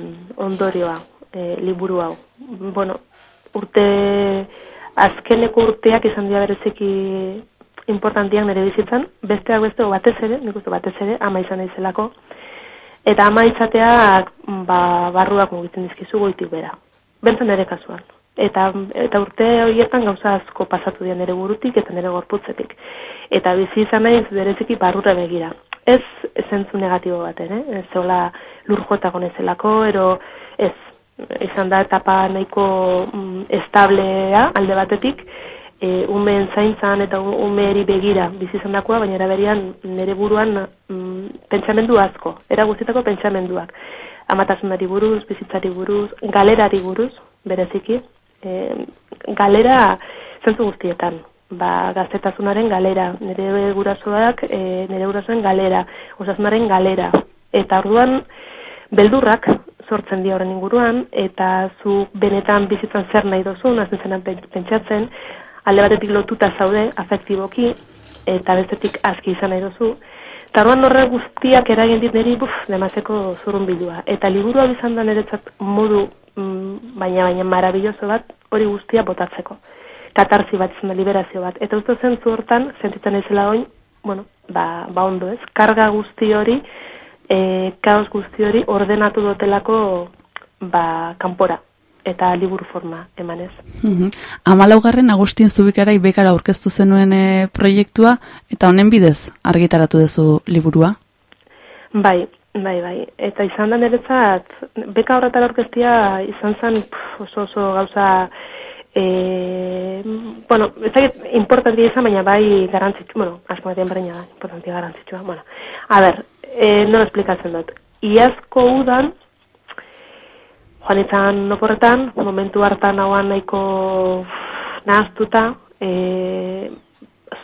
ondorioa, e, liburu hau. Bueno, urte, azkeneko urteak izan dira bereziki importantiak nire bizitzan, besteak beste batez ere, nik uste batez ere, ama izan naizelako, eta ama izateak ba, barruak mugitzen dizkizu goitik bera. Bentzen ere kasuan. Eta, eta urte horietan gauza asko pasatu dira nire burutik eta nire gorputzetik. Eta bizi izan naiz bereziki barrura begira. Ez zentzu negatibo baten, eh? Ez zola lurjota gonezelako, ero ez izan da etapa nahiko mm, establea alde batetik, e, umeen zaintzan eta umeeri begira bizi izan dakoa, baina eraberian nire buruan mm, pentsamendu asko, era guztietako pentsamenduak. Amatasunari buruz, bizitzari buruz, galerari buruz, bereziki, e, galera zentzu guztietan. Ba, gaztetasunaren galera, nire gurasoak, e, nire gurasoen galera, osasunaren galera. Eta orduan, beldurrak sortzen dira horren inguruan, eta zu benetan bizitzan zer nahi dozun, azten zenan pen- pentsatzen, alde batetik lotuta zaude, afektiboki, eta bestetik aski izan nahi dozu. Eta orduan horre guztiak eragin dit niri, buf, demazeko zurrun bilua. Eta liburua izan da niretzat modu, baina baina marabilloso bat, hori guztia botatzeko. Katarzi bat izan da, liberazio bat. Eta uste zentzu hortan, sentitzen naizela oin, bueno, ba, ba ondo ez, karga guzti hori, e, kaos guzti hori ordenatu dotelako ba, kanpora eta liburu forma emanez. Mhm. Amalaugarren Agustin Zubikarai bekara aurkeztu zenuen e, proiektua, eta honen bidez argitaratu duzu liburua. Bai, bai, bai. Eta izan da niretzat, beka horretara orkestia izan zen pf, oso oso gauza e, bueno, ez dakit importantia izan, baina bai garantzitsu, bueno, asko batean berreina da, importantia garantzitsua. Bueno, a ber, e, nola esplikatzen dut. Iazko udan, joan izan oporretan, momentu hartan hauan nahiko nahaztuta, e,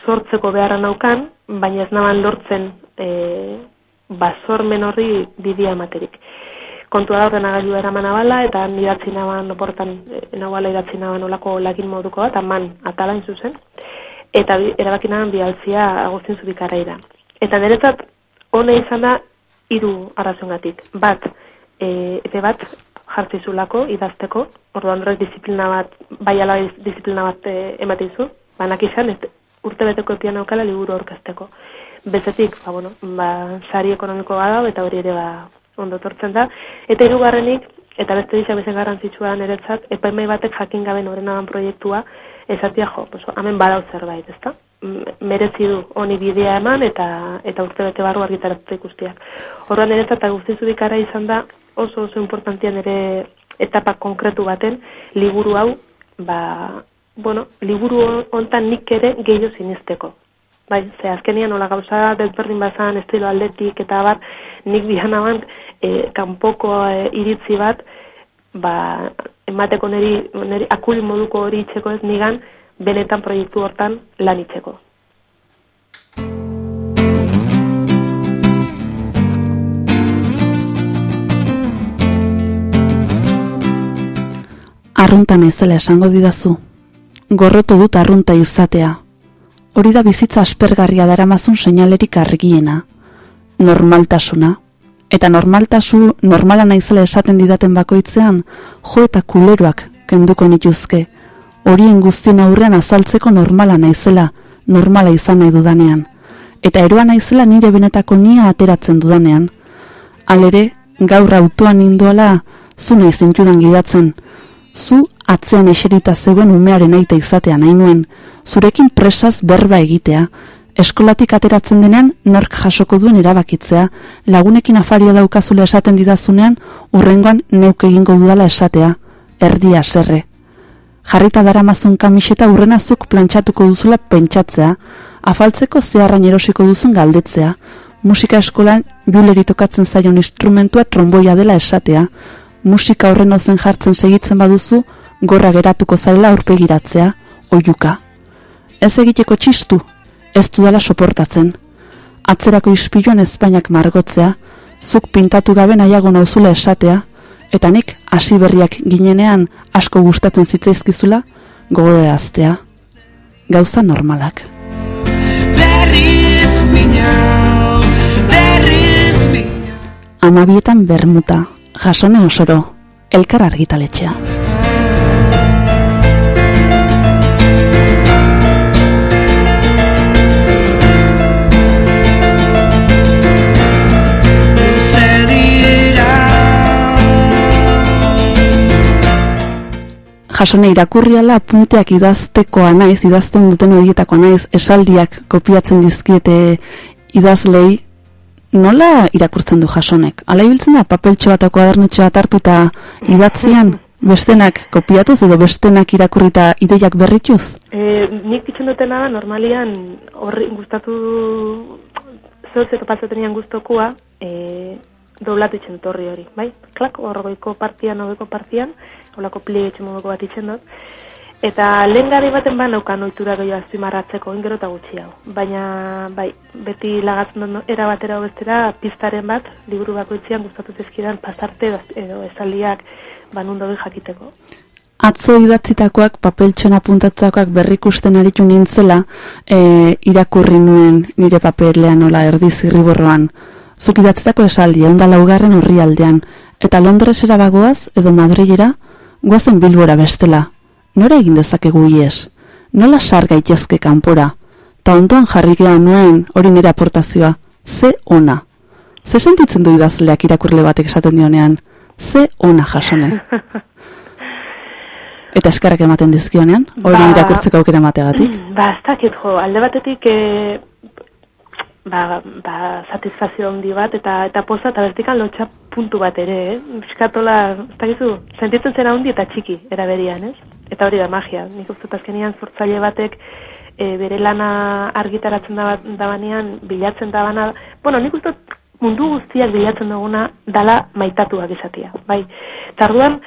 sortzeko beharra naukan, baina ez naban lortzen e, basormen horri bidia ematerik. Kontua da ordenagailu eraman abala, eta idatzi naban oportan, e, nahuala idatzi naban olako lagin moduko bat, aman atala zuzen. eta erabaki nahan bialtzia Agustin Zubikaraira. Eta niretzat hona izan da hiru arrazongatik. Bat, e, epe bat jartzi zulako idazteko, orduan horrek disiplina bat, bai ala disiplina bat e, ematen zu, banak izan, urte beteko epian aukala liburu aurkezteko. Bezetik, ba, bueno, ba, sari ekonomiko bada, eta hori ere ba, ondo tortzen da. Eta hirugarrenik, eta beste disa bezen garrantzitsua niretzat, epaimai batek jakin gabe norenagan proiektua, esatia jo, pues, hemen badau zerbait, ezta? Merezi du honi bidea eman eta eta urte bete barru argitaratu ikustiak. Horren niretzat eta guzti zubikara izan da oso oso importantian ere etapa konkretu baten liburu hau, ba, bueno, liburu hontan nik ere gehiago sinisteko. Bai, ze azkenian nola gauza desberdin bazan estilo aldetik eta bar, nik bihanaban e, kanpoko e, iritzi bat, ba, emateko neri, neri akuli moduko hori itxeko ez nigan, benetan proiektu hortan lan itxeko. Arrunta naizela esango didazu. Gorrotu dut arrunta izatea. Hori da bizitza aspergarria daramazun seinalerik argiena. Normaltasuna. Eta normaltasu normala naizela esaten didaten bakoitzean, jo eta kuleroak kenduko nituzke. Horien guztien aurrean azaltzeko normala naizela, normala izan nahi dudanean. Eta eroa naizela nire benetako nia ateratzen dudanean. Alere, gaur autoan nindoala, zu nahi zintudan gidatzen. Zu atzean eserita zeuen umearen aita izatea nahi nuen, zurekin presaz berba egitea, eskolatik ateratzen denean nork jasoko duen erabakitzea, lagunekin afaria daukazula esaten didazunean, urrengoan neuk egingo dudala esatea, erdia serre. Jarrita daramazun kamiseta urrenazuk plantxatuko duzula pentsatzea, afaltzeko zeharrain erosiko duzun galdetzea, musika eskolan juleri tokatzen zaion instrumentua tromboia dela esatea, musika horren ozen jartzen segitzen baduzu, gorra geratuko zarela aurpegiratzea, oiuka. Ez egiteko txistu, ez dudala soportatzen. Atzerako ispiluan Espainiak margotzea, zuk pintatu gabe nahiago nauzula esatea, eta nik hasi berriak ginenean asko gustatzen zitzaizkizula, gogoraztea. Gauza normalak. Berriz minau, berriz minau Amabietan bermuta, jasone osoro, elkar argitaletxea. Jasone irakurriala punteak idaztekoa naiz, idazten duten horietakoa naiz, esaldiak kopiatzen dizkiete idazlei, nola irakurtzen du jasonek? Ala ibiltzen da, papeltxo bat, kuadernetxo bat hartuta idatzian, bestenak kopiatuz edo bestenak irakurrita ideiak berrituz? E, nik ditzen dutena da, normalian horri gustatu zer pasatzen guztokua, e, doblatu itxen torri hori, bai? Klak, horgoiko partian, hogeko partian, holako plie itxen moduko bat itxen dut. Eta lehen gari baten ba naukan ohitura gehiago azpimarratzeko, ingero eta gutxi. Baina, bai, beti lagatzen dut era batera bestera, pistaren bat, liburu bakoitzean gustatu zizkidan pasarte edo- esaldiak banun dauden jakiteko. Atzo idatzitakoak, papeltxon apuntatutakoak berrikusten aritu nintzela, e, irakurri nuen nire paperlean nola erdi zirriborroan. Zuk idatzitako esaldi, eunda laugarren horri aldean, eta Londresera bagoaz edo Madrilera, guazen bilbora bestela. Nora egin dezakegu ies? Nola sar gaitezke kanpora? Ta ondoan jarri nuen hori nire aportazioa. Ze ona. Ze sentitzen du idazleak irakurle batek esaten dionean? Ze ona jasone. Eta eskarrak ematen dizkionean, hori Ba- irakurtzeko aukera emateagatik. Ba, ez dakit jo, alde batetik e, ba, ba, satisfazio handi bat eta eta poza eta bertikan lotxa puntu bat ere, eh? Piskatola, ez dakizu, sentitzen zera handi eta txiki eraberian, ez? Eta hori da magia, nik uste dut azkenean sortzaile batek e, bere lana argitaratzen da, dabanean, bilatzen dabana, bueno, nik uste mundu guztiak bilatzen duguna dala maitatuak izatea, bai. Eta orduan,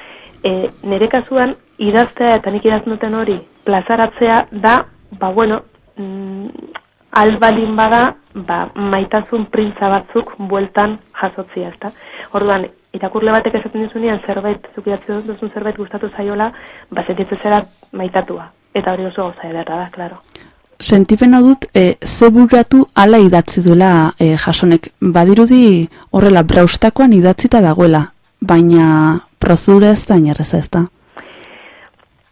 e, nire kasuan idaztea eta nik idazten duten hori plazaratzea da, ba bueno, mm, albalin bada, ba, maitasun printza batzuk bueltan jasotzia, ezta? Orduan, irakurle batek esaten dizunean zerbait, zuk idatzen duzun zerbait gustatu zaiola, ba, sentitzen zera maitatua. Eta hori oso gauza ederra da, klaro. Sentipena dut, e, ze buratu ala idatzi duela e, jasonek. Badirudi horrela braustakoan idatzita dagoela, baina prozedura ez da inerreza ez da.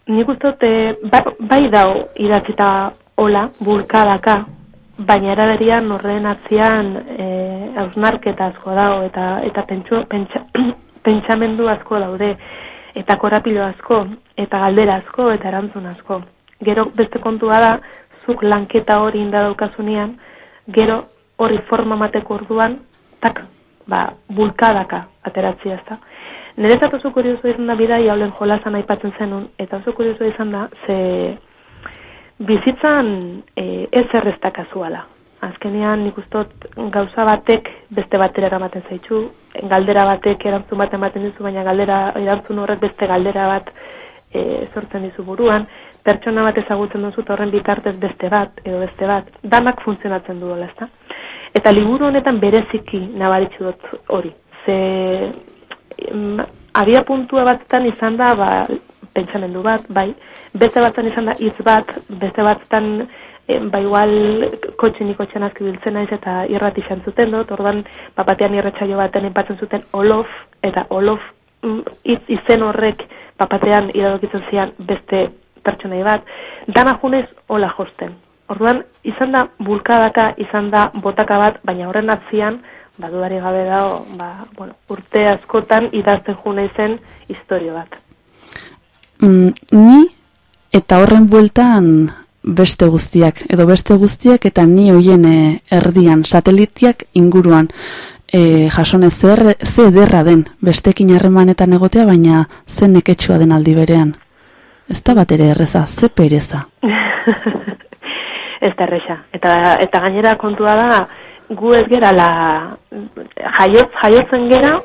Nik uste dut, eh, ba- bai dau idatzita hola, bulkadaka, baina eraberian horren atzian e, hausnarketa asko dago eta eta pentsu, pentsa, pentsamendu asko daude eta korapilo asko eta galdera asko eta erantzun asko. Gero beste kontua da zuk lanketa hori inda daukazunean, gero hori forma mateko orduan, tak, ba, bulkadaka ateratzea ez da. Niretzat oso kurioso izan da bidai haulen jolasan aipatzen zenun, eta kurioso izan da, ze bizitzan e, ez errezta kasuala. Azkenean nik ustot gauza batek beste batera eramaten zaitxu, galdera batek erantzun bat ematen dizu, baina galdera erantzun horrek beste galdera bat e, sortzen dizu buruan, pertsona bat ezagutzen duzu horren bitartez beste bat edo beste bat, danak funtzionatzen du dola, ezta? Eta liburu honetan bereziki nabaritzu dut hori. Ze em, abia puntua batzutan izan da ba, pentsamendu bat, bai, beste batzutan izan da hitz bat, beste batzutan em, ba igual kotxe nik kotxean azki biltzen naiz eta irrati zuten dut, ordan ba, batean irratsaio baten enpatzen zuten olof, eta olof mm, hitz izen horrek papatean iradokitzen zian beste pertsonai bat, dana junez hola josten. Orduan, izan da bulkadaka, izan da botaka bat, baina horren atzian, ba, dudari gabe dago, ba, bueno, urte askotan idazten june zen historio bat. Mm, ni eta horren bueltan beste guztiak, edo beste guztiak eta ni hoien e, erdian, satelitiak inguruan. E, jasone zer, ze ederra den, bestekin harremanetan egotea, baina ze neketsua den aldi berean. Ez da bat ere erreza, ze pereza. ez da erresa. Eta, eta gainera kontua da, gu ez gera la, jaiot, jaiotzen gera,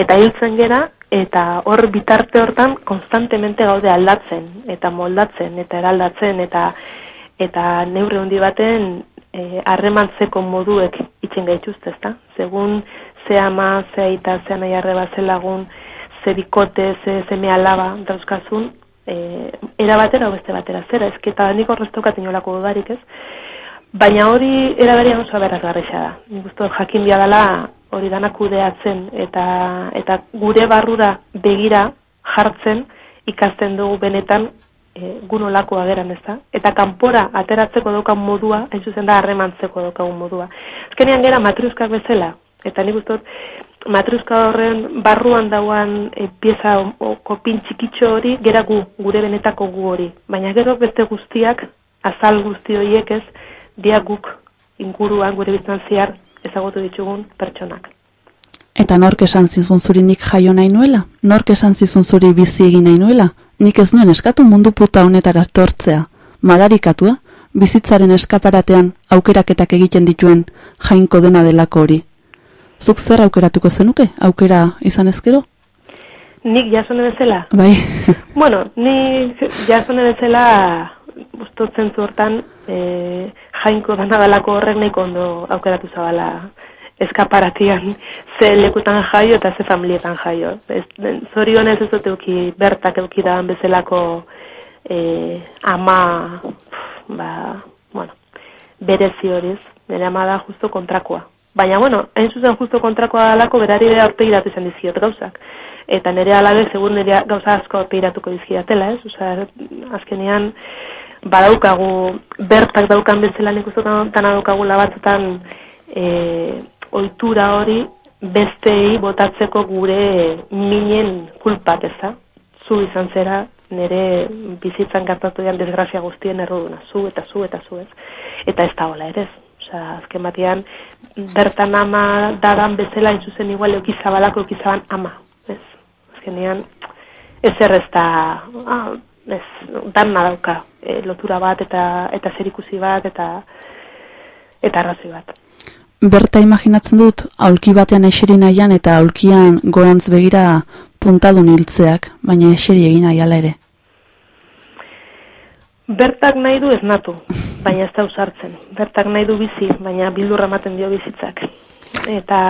eta hiltzen gera, eta hor bitarte hortan konstantemente gaude aldatzen, eta moldatzen, eta eraldatzen, eta eta neurri handi baten eh, harremantzeko moduek itzen gaituzte, ezta? Segun ze ama, ze aita, ze nahi arreba, ze lagun, ze bikote, ze seme alaba dauzkazun, e, era batera o beste batera zera, ez eta nik horreztokat inolako dudarik ez, baina hori era berean oso aberrazgarrixa da. Nik uste jakin dela hori danak kudeatzen eta, eta gure barrura begira jartzen ikasten dugu benetan e, gun olako ageran ez da. Eta kanpora ateratzeko daukan modua, hain zuzen da harremantzeko daukagun modua. Azkenean gera matriuskak bezala, eta nik uste dut, matriuska horren barruan dauan e, pieza o, kopin txikitxo hori, gera gu, gure benetako gu hori. Baina gero beste guztiak, azal guzti horiek ez, dia guk inguruan gure biztan zehar ezagutu ditugun pertsonak. Eta nork esan zizun zuri nik jaio nahi nuela? Nork esan zizun zuri bizi egin nahi nuela? Nik ez nuen eskatu mundu puta honetara tortzea. Madarikatua, bizitzaren eskaparatean aukeraketak egiten dituen jainko dena delako hori. Zuk zer aukeratuko zenuke? Aukera izan ezkero? Nik jasone bezala? Bai. Bueno, ni jasone bezala ustotzen hortan e, jainko dana dalako horrek nahiko ondo aukeratu zabala eskaparatian ze lekutan jaio eta ze familietan jaio. Ez, zorionez ez dut euki bertak euki da bezalako e, ama ba, bueno, berezi horiz, nire ama da justo kontrakoa. Baina, bueno, hain zuzen justo kontrakoa dalako berari bera aurpegiratu izan dizkiot gauzak. Eta nire alabe, segur nire gauza asko aurpegiratuko dizkiatela, ez? Osa, azkenean, badaukagu, bertak daukan bezala nik dana daukagula batzutan e, ohitura hori bestei botatzeko gure minen kulpak, eza? Zu izan zera nire bizitzan gertatu dian desgrazia guztien erruduna, zu eta zu eta zu ez. Eta ez da hola ere ez. Osea, azken batean, bertan ama dadan bezala zuzen igual eukizabalako eukizaban ama. Ez. Azkenean, ez errezta, ah, ez, dan dauka e, lotura bat eta eta zerikusi bat eta eta arrazoi bat. Berta imaginatzen dut, aulki batean eseri nahian eta aulkian gorantz begira puntadun hiltzeak, baina eseri egin nahi ala ere. Bertak nahi du ez natu, baina ez da usartzen. Bertak nahi du bizi, baina bildurra ematen dio bizitzak. Eta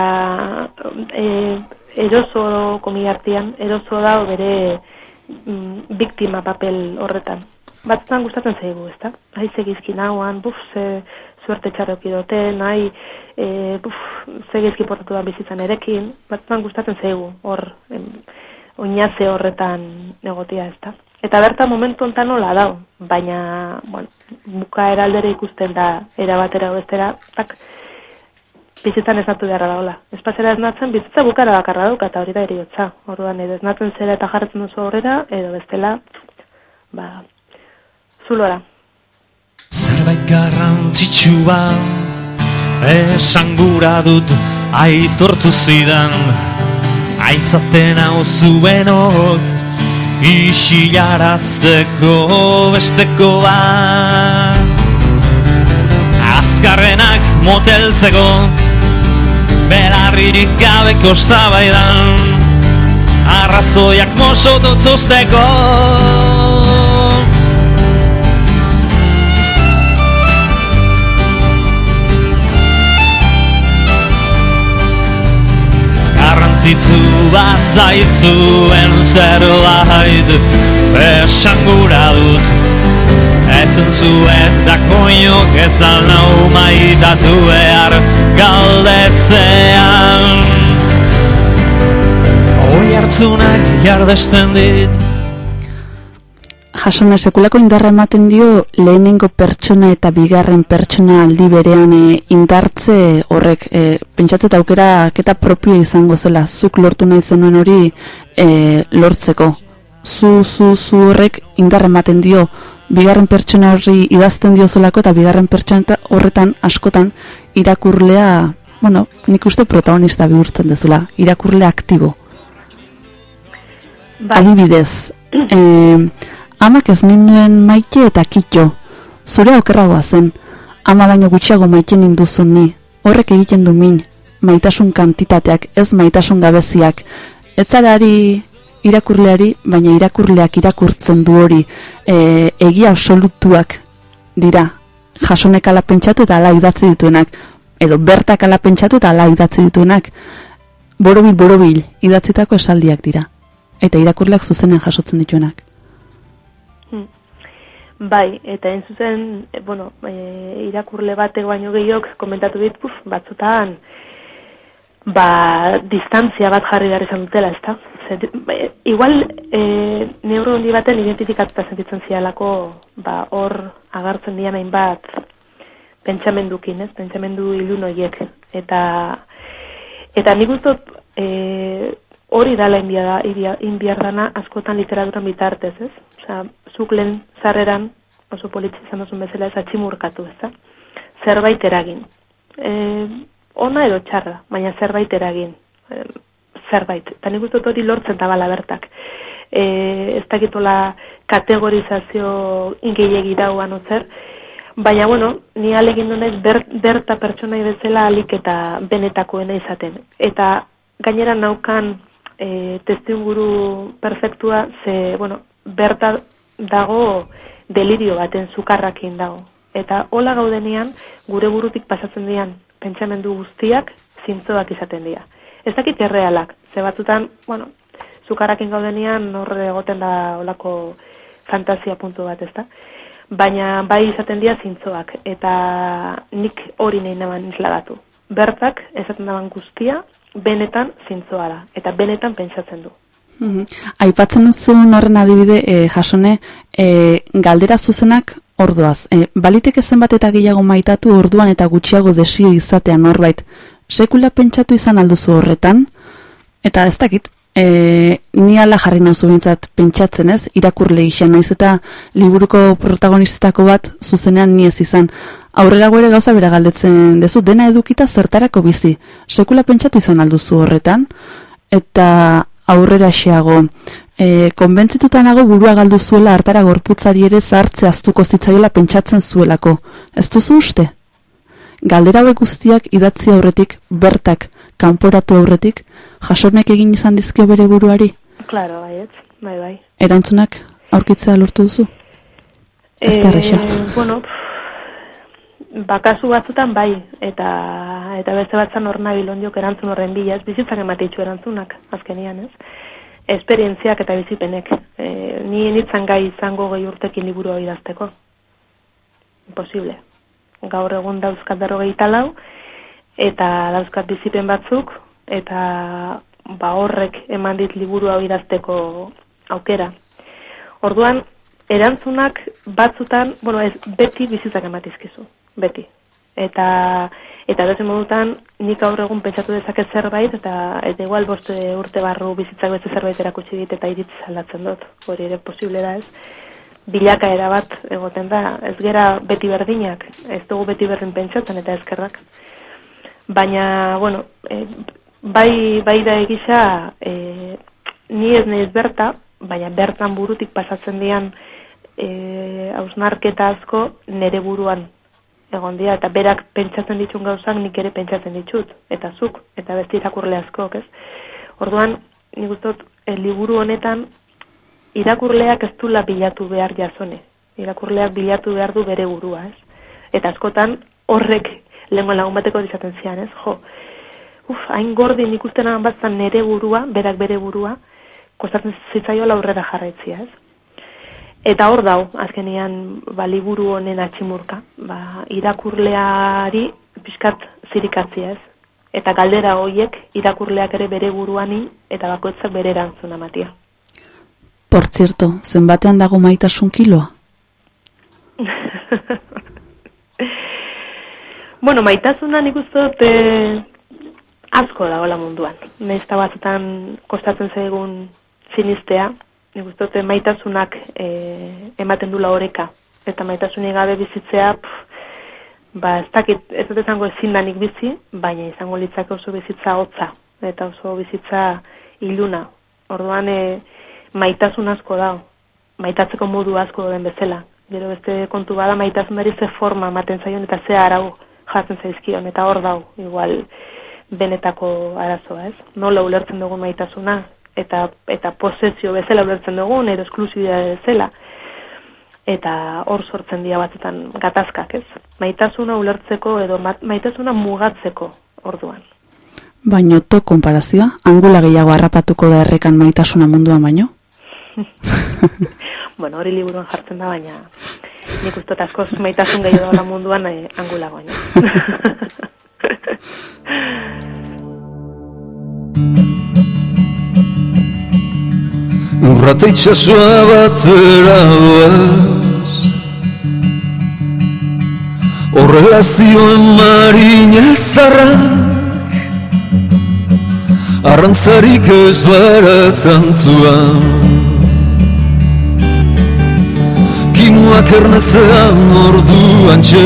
e, eroso komiartian, eroso da bere mm, biktima papel horretan. batzutan gustatzen zaigu, ezta? Nahi zegizki nauan, buf, ze suerte txarroki dute, nahi, e, buf, zegizki portatu da bizitzan erekin, batzutan gustatzen zaigu, hor, oinaze horretan negotia, ezta? Eta bertan momentu hontan nola dau, baina, bueno, buka eraldere ikusten da, era batera o bestera, tak, bizitzan ez natu beharra daola. Espazera ez natzen, bizitza bukara bakarra dauka, eta hori da eriotza. Orduan, edo ez natzen zera eta jarretzen duzu aurrera, edo bestela, ba, zulora. Zerbait garrantzitsua esan gura dut aitortu zidan aintzaten hau zuenok isilarazteko besteko bat azkarrenak moteltzeko belarririk gabeko zabaidan arrazoiak mosotutzusteko Garrantzitsu bat zaizuen zerbait esan gura dut Etzen zuet da koinok ezan nau maitatu behar galdetzean Oi hartzunak jardesten dit Jasone, sekulako indarra ematen dio lehenengo pertsona eta bigarren pertsona aldi berean e, indartze horrek. E, pentsatze eta aukera keta propio izango zela, zuk lortu nahi zenuen hori e, lortzeko. Zu, zu, zu horrek indarra ematen dio bigarren pertsona horri idazten dio zelako eta bigarren pertsona horretan askotan irakurlea, bueno, nik uste protagonista bihurtzen dezula, irakurlea aktibo. Bai, Adibidez, eh, amak ez ninduen maite eta kitxo. Zure okerragoa zen, ama baino gutxiago maite ninduzun ni. Horrek egiten du min, maitasun kantitateak, ez maitasun gabeziak. Etzarari irakurleari, baina irakurleak irakurtzen du hori. E, egia absolutuak dira. Jasonek ala pentsatu eta ala idatzi dituenak. Edo bertak ala pentsatu eta ala idatzi dituenak. Borobil, borobil, idatzitako esaldiak dira. Eta irakurleak zuzenean jasotzen dituenak. Bai, eta hain zuzen, e, bueno, e, irakurle batek baino gehiok komentatu dit, puf, batzutan, ba, distantzia bat jarri behar izan dutela, ezta? Zer, ba, e, igual, e, neuro handi baten identifikatuta sentitzen zialako, ba, hor agartzen dian hainbat pentsamendukin, ez? Pentsamendu ilun horiek. Eta, eta nik uste e, hori dala inbia, inbiar dana askotan literaturan bitartez, ez? Osea, zuk lehen zarreran, oso politzi izan duzun bezala ez atximurkatu, ez da? Zerbait eragin. E, ona edo txarra, baina zerbait eragin. E, zerbait. Eta nik uste hori lortzen da bala bertak. E, ez dakitola kategorizazio ingilegi dauan ozer, Baina, bueno, ni alegin dunez ber, berta pertsonai bezala alik eta benetakoena izaten. Eta gainera naukan e, testiguru perfektua, ze, bueno, berta dago delirio baten zukarrakin dago. Eta hola gaudenean, gure burutik pasatzen dian pentsamendu guztiak zintzoak izaten dira. Ez dakit errealak, ze batzutan, bueno, zukarrakin gaudenean horre egoten da olako fantasia puntu bat, ezta? Baina bai izaten dira zintzoak, eta nik hori nahi naban islagatu. Bertak, esaten daban guztia, benetan zintzoa da, eta benetan pentsatzen du. Mhm. Aipatzen duzun horren adibide, e, jasone, e, galdera zuzenak orduaz. E, baliteke zenbat eta gehiago maitatu orduan eta gutxiago desio izatea norbait. Sekula pentsatu izan alduzu horretan, eta ez dakit, e, ni ala jarri nauzu bintzat pentsatzen ez, irakurle izan naiz eta liburuko protagonistetako bat zuzenean ni ez izan. Aurrera ere gauza bera galdetzen dezu, dena edukita zertarako bizi. Sekula pentsatu izan alduzu horretan, eta aurrera xeago. E, konbentzituta nago burua galdu zuela hartara gorputzari ere zartze aztuko zitzaiola pentsatzen zuelako. Ez duzu uste? Galdera hauek guztiak idatzi aurretik, bertak, kanporatu aurretik, jasonek egin izan dizkio bere buruari? Claro, bai, bai, bai. Erantzunak aurkitzea lortu duzu? Ez da erresa. bueno, bakazu batzutan bai, eta eta beste batzan hor nabil ondiok erantzun horren bila, ez bizitzak ematitxu erantzunak, azkenian, ez? esperientziak eta bizipenek. E, ni nitzan gai izango gehi urtekin liburu idazteko. Imposible. Gaur egun dauzkat berrogei lau, eta dauzkat bizipen batzuk, eta ba horrek eman dit liburu hau idazteko aukera. Orduan, erantzunak batzutan, bueno, ez, beti bizitzak ematizkizu, beti. Eta eta beste modutan nik gaur egun pentsatu dezaket zerbait eta eta igual boste urte barru bizitzak beste zerbait erakutsi dit eta iritz aldatzen dut. Hori ere posible da, ez? Bilakaera bat egoten da, ez gera beti berdinak, ez dugu beti berdin pentsatzen eta ezkerrak. Baina, bueno, e, bai, bai da egisa, e, ni ez nahiz berta, baina bertan burutik pasatzen dian e, hausnarketa asko nere buruan egon dira, eta berak pentsatzen ditun gauzak nik ere pentsatzen ditut, eta zuk, eta beste irakurle askok, ez? Orduan, nik ustot, el liburu honetan, irakurleak ez dula bilatu behar jazone. Irakurleak bilatu behar du bere burua, ez? Eta askotan, horrek lehenko lagun bateko dizaten zian, ez? Jo, uf, hain gordin ikusten batzan nere burua, berak bere burua, kostatzen zitzaio aurrera jarraitzia, ez? Eta hor dau, azkenian, ba, liburu honen atximurka, ba, irakurleari pixkat zirikatzia ez. Eta galdera hoiek irakurleak ere bere buruani eta bakoitzak bere erantzuna matia. Por zirto, zenbatean dago maitasun kiloa? bueno, maitasuna nik uste dut eh, asko dagoela munduan. Nesta batzutan kostatzen zaigun sinistea, nik uste dut maitasunak eh, ematen dula oreka. Eta maitasunik gabe bizitzea, pff, ba, ez dakit, ez dut izango ezin danik bizi, baina izango litzake oso bizitza hotza, eta oso bizitza iluna. Orduan, e, maitasun asko da, maitatzeko modu asko den bezala. Gero beste kontu bada maitasunari ze forma ematen zaion eta ze arau jartzen zaizkion, eta hor dau, igual, benetako arazoa, ez? Nola ulertzen dugun maitasuna, eta eta posesio bezala ulertzen dugun, edo esklusibidea bezala, eta hor sortzen dira batzutan gatazkak, ez? Maitasuna ulertzeko edo maitasuna mugatzeko orduan. Baino to konparazioa, angula gehiago harrapatuko da errekan maitasuna munduan baino? bueno, hori liburuan jartzen da, baina nik uste askoz maitasun gehiago da munduan eh, angula baino. Lurrate itxasua batera doaz. Horrelazioen marina zarrak. Arrantzarik ez baratzen zuan Kimuak ernatzean orduan txe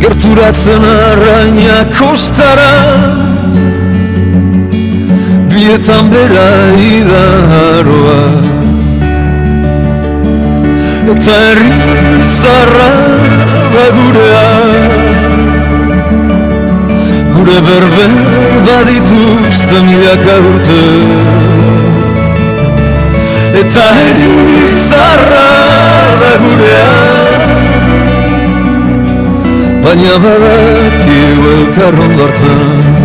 Gerturatzen arraina kostara. Bietan bera idaroa Eta errizarra da gurea Gure berber badituzte milaka urte Eta errizarra da gurea Baina badak elkar ondartzen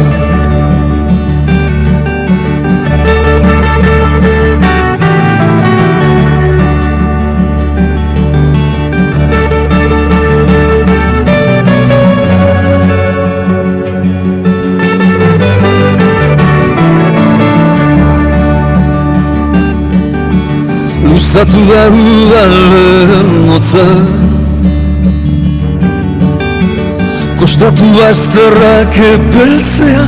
Luzatu da udalen motza Kostatu bazterrak epeltzea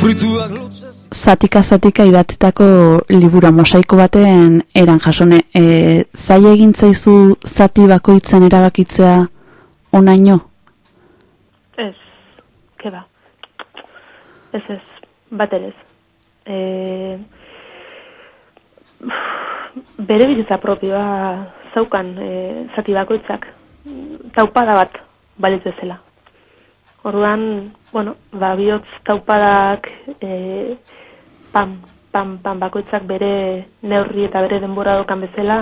Frituak Zatika zatika idatzitako libura mosaiko baten eran jasone. E, zai egin zaizu zati bakoitzen erabakitzea onaino? Ez, keba. Ez ez, bat ere ez. E, bere bizitza propioa zaukan e, zati bakoitzak taupada bat balitz bezala. Orduan, bueno, ba, bihotz taupadak e, pam, pam, pam bakoitzak bere neurri eta bere denbora dokan bezala,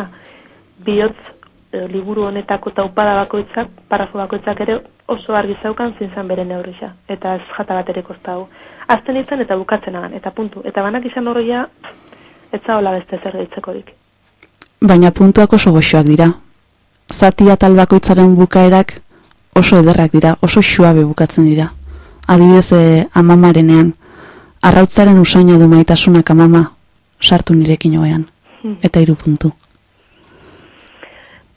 bihotz edo liburu honetako taupada bakoitzak, parafo bakoitzak ere oso argi zeukan zintzen bere neurrisa, eta ez jata bat ere kostau. Azten izan eta bukatzen agan, eta puntu. Eta banak izan horreia, ez zaola beste zer ditzekorik. Baina puntuak oso goxoak dira. Zati atal bakoitzaren bukaerak oso ederrak dira, oso suabe bukatzen dira. Adibidez, eh, amamarenean, arrautzaren usaina du maitasunak amama, sartu nirekin oean, Hmm. eta hiru puntu.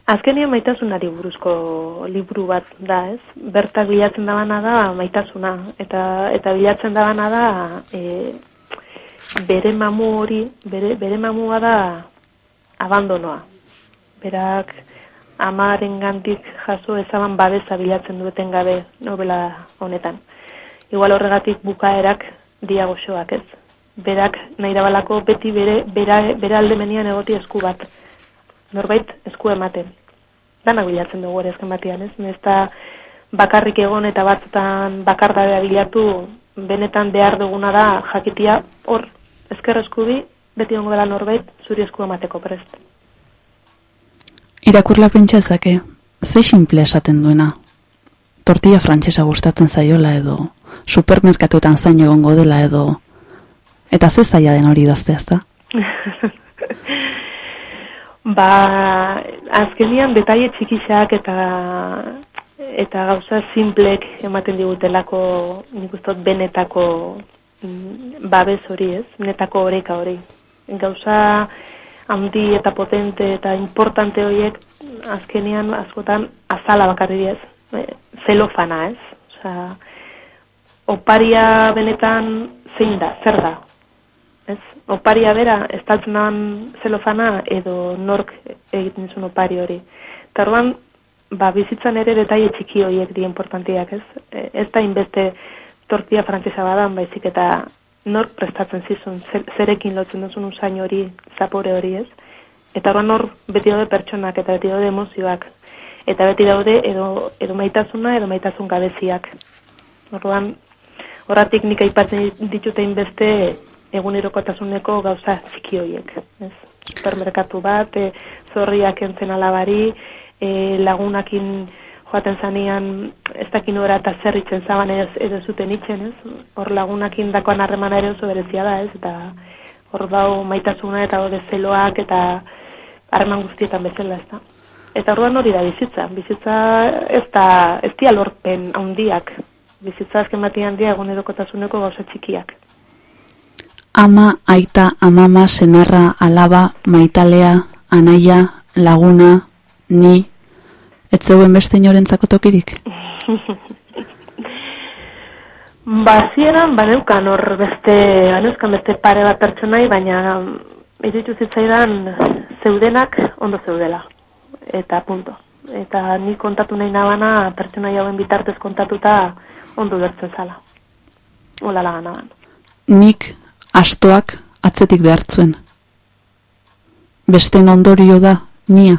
Azkenean maitasunari buruzko liburu bat da, ez? Bertak bilatzen dabana da maitasuna, eta eta bilatzen dabana da e, bere mamu hori, bere, bere mamua da abandonoa. Berak amaren gandik jaso ezaban babesa bilatzen dueten gabe novela honetan. Igual horregatik bukaerak diagoxoak ez. Berak nahi dabalako beti bere, bera, bere aldemenian egoti esku bat. Norbait esku ematen. Danak bilatzen dugu ere ezken batian, ez? Da bakarrik egon eta batzutan bakardadea bilatu, benetan behar duguna da jakitia hor ezker eskubi, beti ongo dela norbait zuri esku emateko prest. Irakurla pentsa ezake, ze simple esaten duena. Tortilla frantsesa gustatzen zaiola edo, supermerkatuetan zain egongo dela edo, eta ze zaila den hori idaztea, ezta? Ba, azkenian detaile txikixak eta eta gauza simplek ematen digutelako nik uste dut benetako babes hori ez, benetako oreka hori. Gauza handi eta potente eta importante horiek azkenian askotan azala bakarri ez, e, zelofana ez. Osea, oparia benetan zein da, zer da, ez? Oparia bera, estaltzen zelofana edo nork egiten zuen opari hori. Eta orduan, ba, bizitzan ere detaile txiki horiek di importantiak, ez? E, Ez da inbeste tortilla frantzesa badan, baizik eta nork prestatzen zizun, zer, zerekin lotzen duzun usain hori, zapore hori, ez? Eta orduan hor beti daude pertsonak eta beti daude emozioak. Eta beti daude edo, edo maitasuna edo maitasun gabeziak. Orduan, horratik nik aipatzen ditute inbeste egunerokotasuneko gauza txiki horiek, ez? Supermerkatu bat, e, zorriak entzen alabari, e, lagunakin joaten zanean ez dakin ora eta zerritzen zaban ez edo zuten itzen, ez? Hor lagunakin dakoan harremana ere oso berezia da, ez? Eta hor dau maitasuna eta hor zeloak eta harreman guztietan bezala, ez da? Eta orduan hori da bizitza. Bizitza ez da, ez dia lorpen handiak. Bizitza azken batian dia egunerokotasuneko gauza txikiak. Ama, aita, amama, senarra, alaba, maitalea, anaia, laguna, ni, ez zeuen beste inorentzako tokirik? Bazieran, baneukan hor beste, baneuzkan beste pare bat pertsonai, baina iritu zitzaidan zeudenak ondo zeudela. Eta punto. Eta ni kontatu nahi nabana pertsonai hauen bitartez kontatuta ondo bertzen zala. Ola lagan naban. Nik astoak atzetik behartzuen. Besten ondorio da, nia.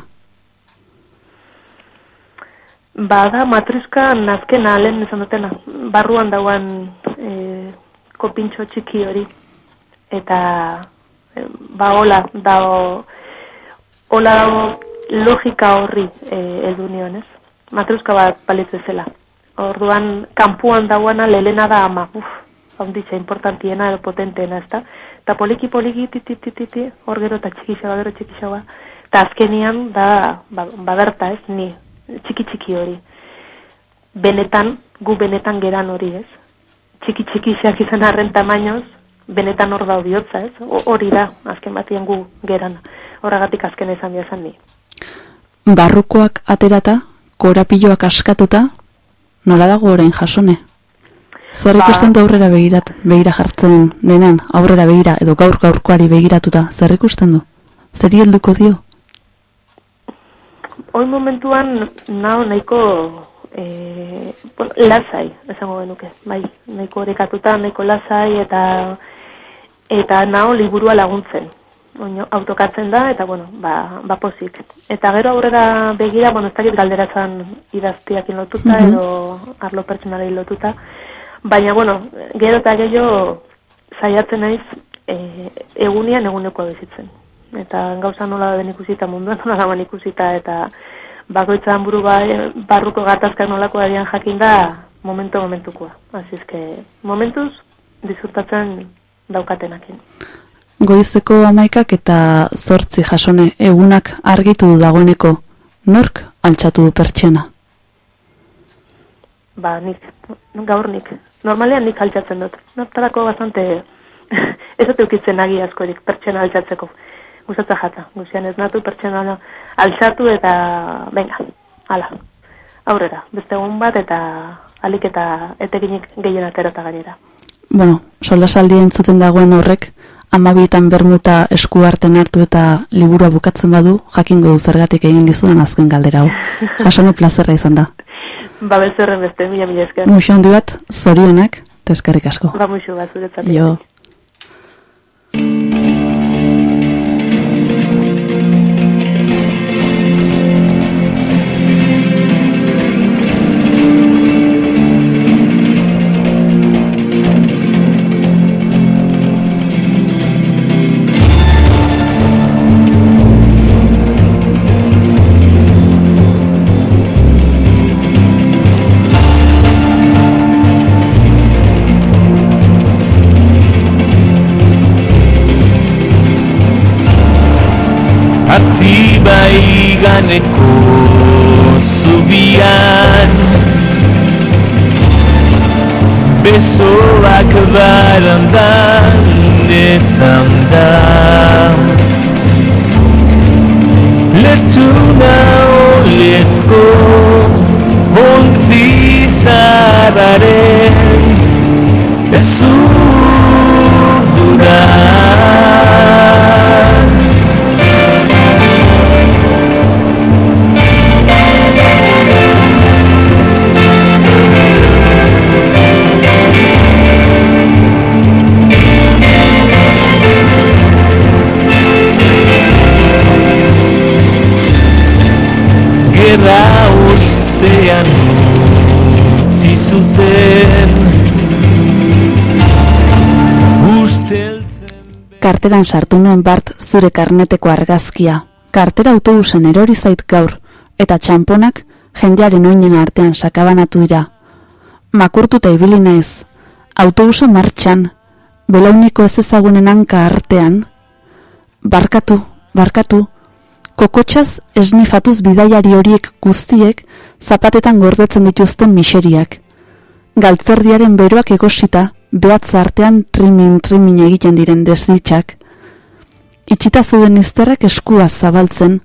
Bada matrizka nazkena lehen esan dutena. Barruan dauan e, kopintxo txiki hori. Eta e, ba hola dago hola dago logika horri e, heldu nion, ez? Matrizka bat balitz bezala. Orduan kanpuan dauana lelena da ama. Uf, haunditza importantiena edo potenteena, ezta? Eta poliki poliki titi titi titi hor gero eta txikixaua gero txikixaua. Eta azkenian da ba, baberta, ez? Ni txiki txiki hori. Benetan, gu benetan geran hori, ez? Txiki txikixak izan arren tamainoz, benetan hor da bihotza, ez? Hori da, azken batien gu geran. Horregatik azken esan diazan ni. Barrukoak aterata, korapiloak askatuta, nola dago orain jasone? Zer Ba- ikusten du aurrera begirat, begira jartzen denean, aurrera begira, edo gaur gaurkoari begiratuta, zer ikusten du? Zeri helduko dio? Hoi momentuan nao nahiko e, bueno, lasai, esango genuke, bai, nahiko orekatuta, nahiko lasai eta eta nao liburua laguntzen. Oino, autokatzen da, eta bueno, ba, ba pozik. Eta gero aurrera begira, bueno, ez dakit galderatzen idaztiakin lotuta, Mhm. edo arlo pertsonalei lotuta. Baina, bueno, gero eta gehiago saiatzen naiz e, egunian egunekoa bizitzen. Eta gauza nola den ikusita munduan, nola dagoen ikusita, eta bakoitzan buru bai, barruko gatazkak nolako adian jakin da, momento momentukoa. Que, momentuz, disfrutatzen daukatenakin. Goizeko amaikak eta zortzi jasone egunak argitu du dagoeneko. Nork altxatu du pertsena? Ba, nik, gaur nik. Normalean nik altxatzen dut. Nortarako bastante, ez dut eukitzen nagi askorik pertsena altxatzeko. Gustatza jata, guzian ez natu pertsena altxatu eta, venga, ala, aurrera. Beste egun bat eta alik eta etekinik gehien aterata gainera. Bueno, solasaldi entzuten dagoen horrek, amabietan bermuta esku arten hartu eta liburua bukatzen badu, jakingo du zergatik egin dizudan azken galdera hau. Jasone plazerra izan da. Ba, bezerren beste, mila mila esker. Muxo handi bat, zorionak, eta eskerrik asko. Ba, muxo bat, zuretzat. Jo. Artibai ganeko zubian Besoak barandan ezan da Lertxuna olezko Hontzi zararen. Ez Karteran sartu nuen bart zure karneteko argazkia. Kartera autobusen erori zait gaur, eta txamponak jendearen oinen artean sakabanatu dira. Makurtuta ibili naiz, autobusa martxan, belauniko ez ezagunen hanka artean. Barkatu, barkatu, kokotxaz esnifatuz bidaiari horiek guztiek zapatetan gordetzen dituzten miseriak. Galtzerdiaren beroak egosita, behatz artean trimin trimin egiten diren desditzak. Itxita zeuden izterrak eskua zabaltzen,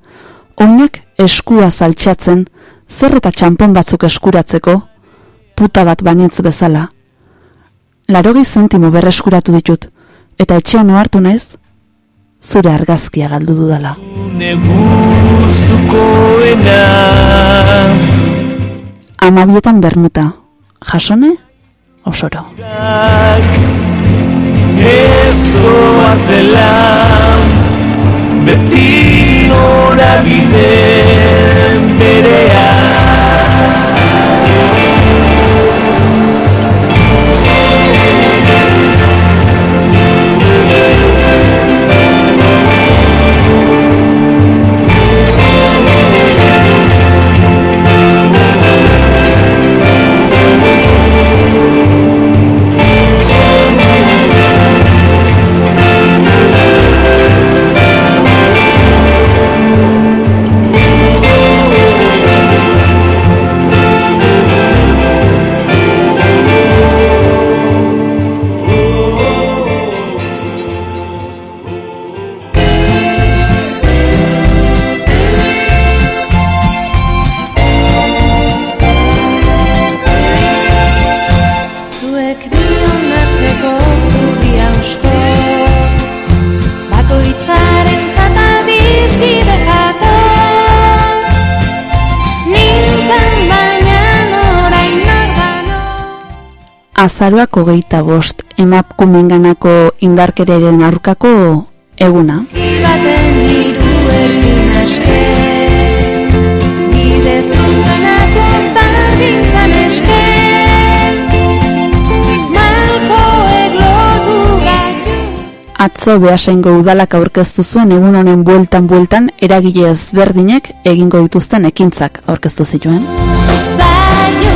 oinak eskua zaltxatzen, zer eta txampon batzuk eskuratzeko, puta bat banitz bezala. Larogei zentimo berreskuratu ditut, eta etxean ohartu naiz, zure argazkia galdu dudala. Amabietan bermuta, jasone, osoro. Ez doa zela Beti norabide berea Azaroak hogeita bost, emakumenganako indarkereren aurkako eguna. Ibaten hiru erdin aske Bidez zuzenak ez da gintzan eske Malkoek lotu Atzo behasengo udalak aurkeztu zuen egun honen bueltan bueltan eragile ezberdinek egingo dituzten ekintzak aurkeztu zituen. Zaituzten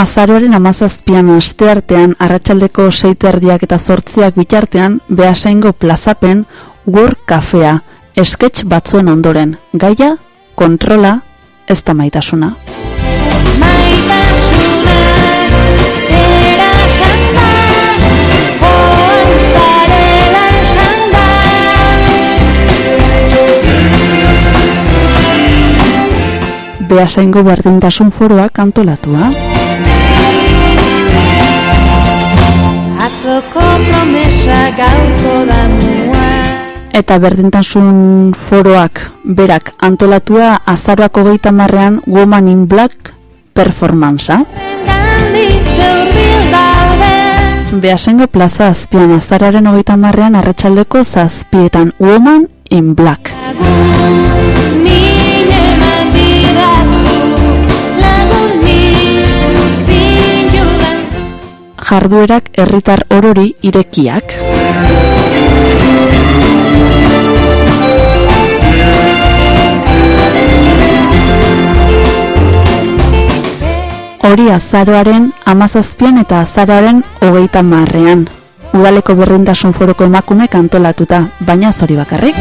Azaroaren amazazpian asteartean arratsaldeko seiterdiak eta zortziak bitartean behasaingo plazapen gur kafea, esketx batzuen ondoren, gaia, kontrola, ez da maitasuna. Behasaingo berdintasun foroak antolatua. Atzoko promesa gaurko damua. Eta berdintasun foroak berak antolatua azaroak hogeita marrean Woman in Black performanza. Daude. Beasengo plaza azpian azararen hogeita marrean arratsaldeko zazpietan Woman in Black. Min Jarduerak herritar orori irekiak. Hori azaroaren amazazpian eta azaroaren hogeita marrean. Udaleko berdintasun foroko emakumek antolatuta, baina zori bakarrik.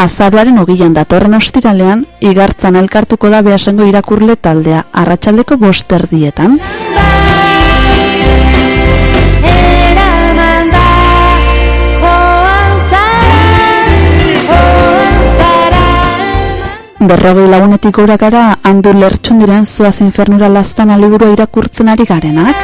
Azaroaren hogeian datorren ostiralean, igartzan elkartuko da behasengo irakurle taldea, arratsaldeko bosterdietan. Eraman Berrogei lagunetik gora gara, handu lertxun diren zuaz infernura lastana liburua irakurtzen ari garenak.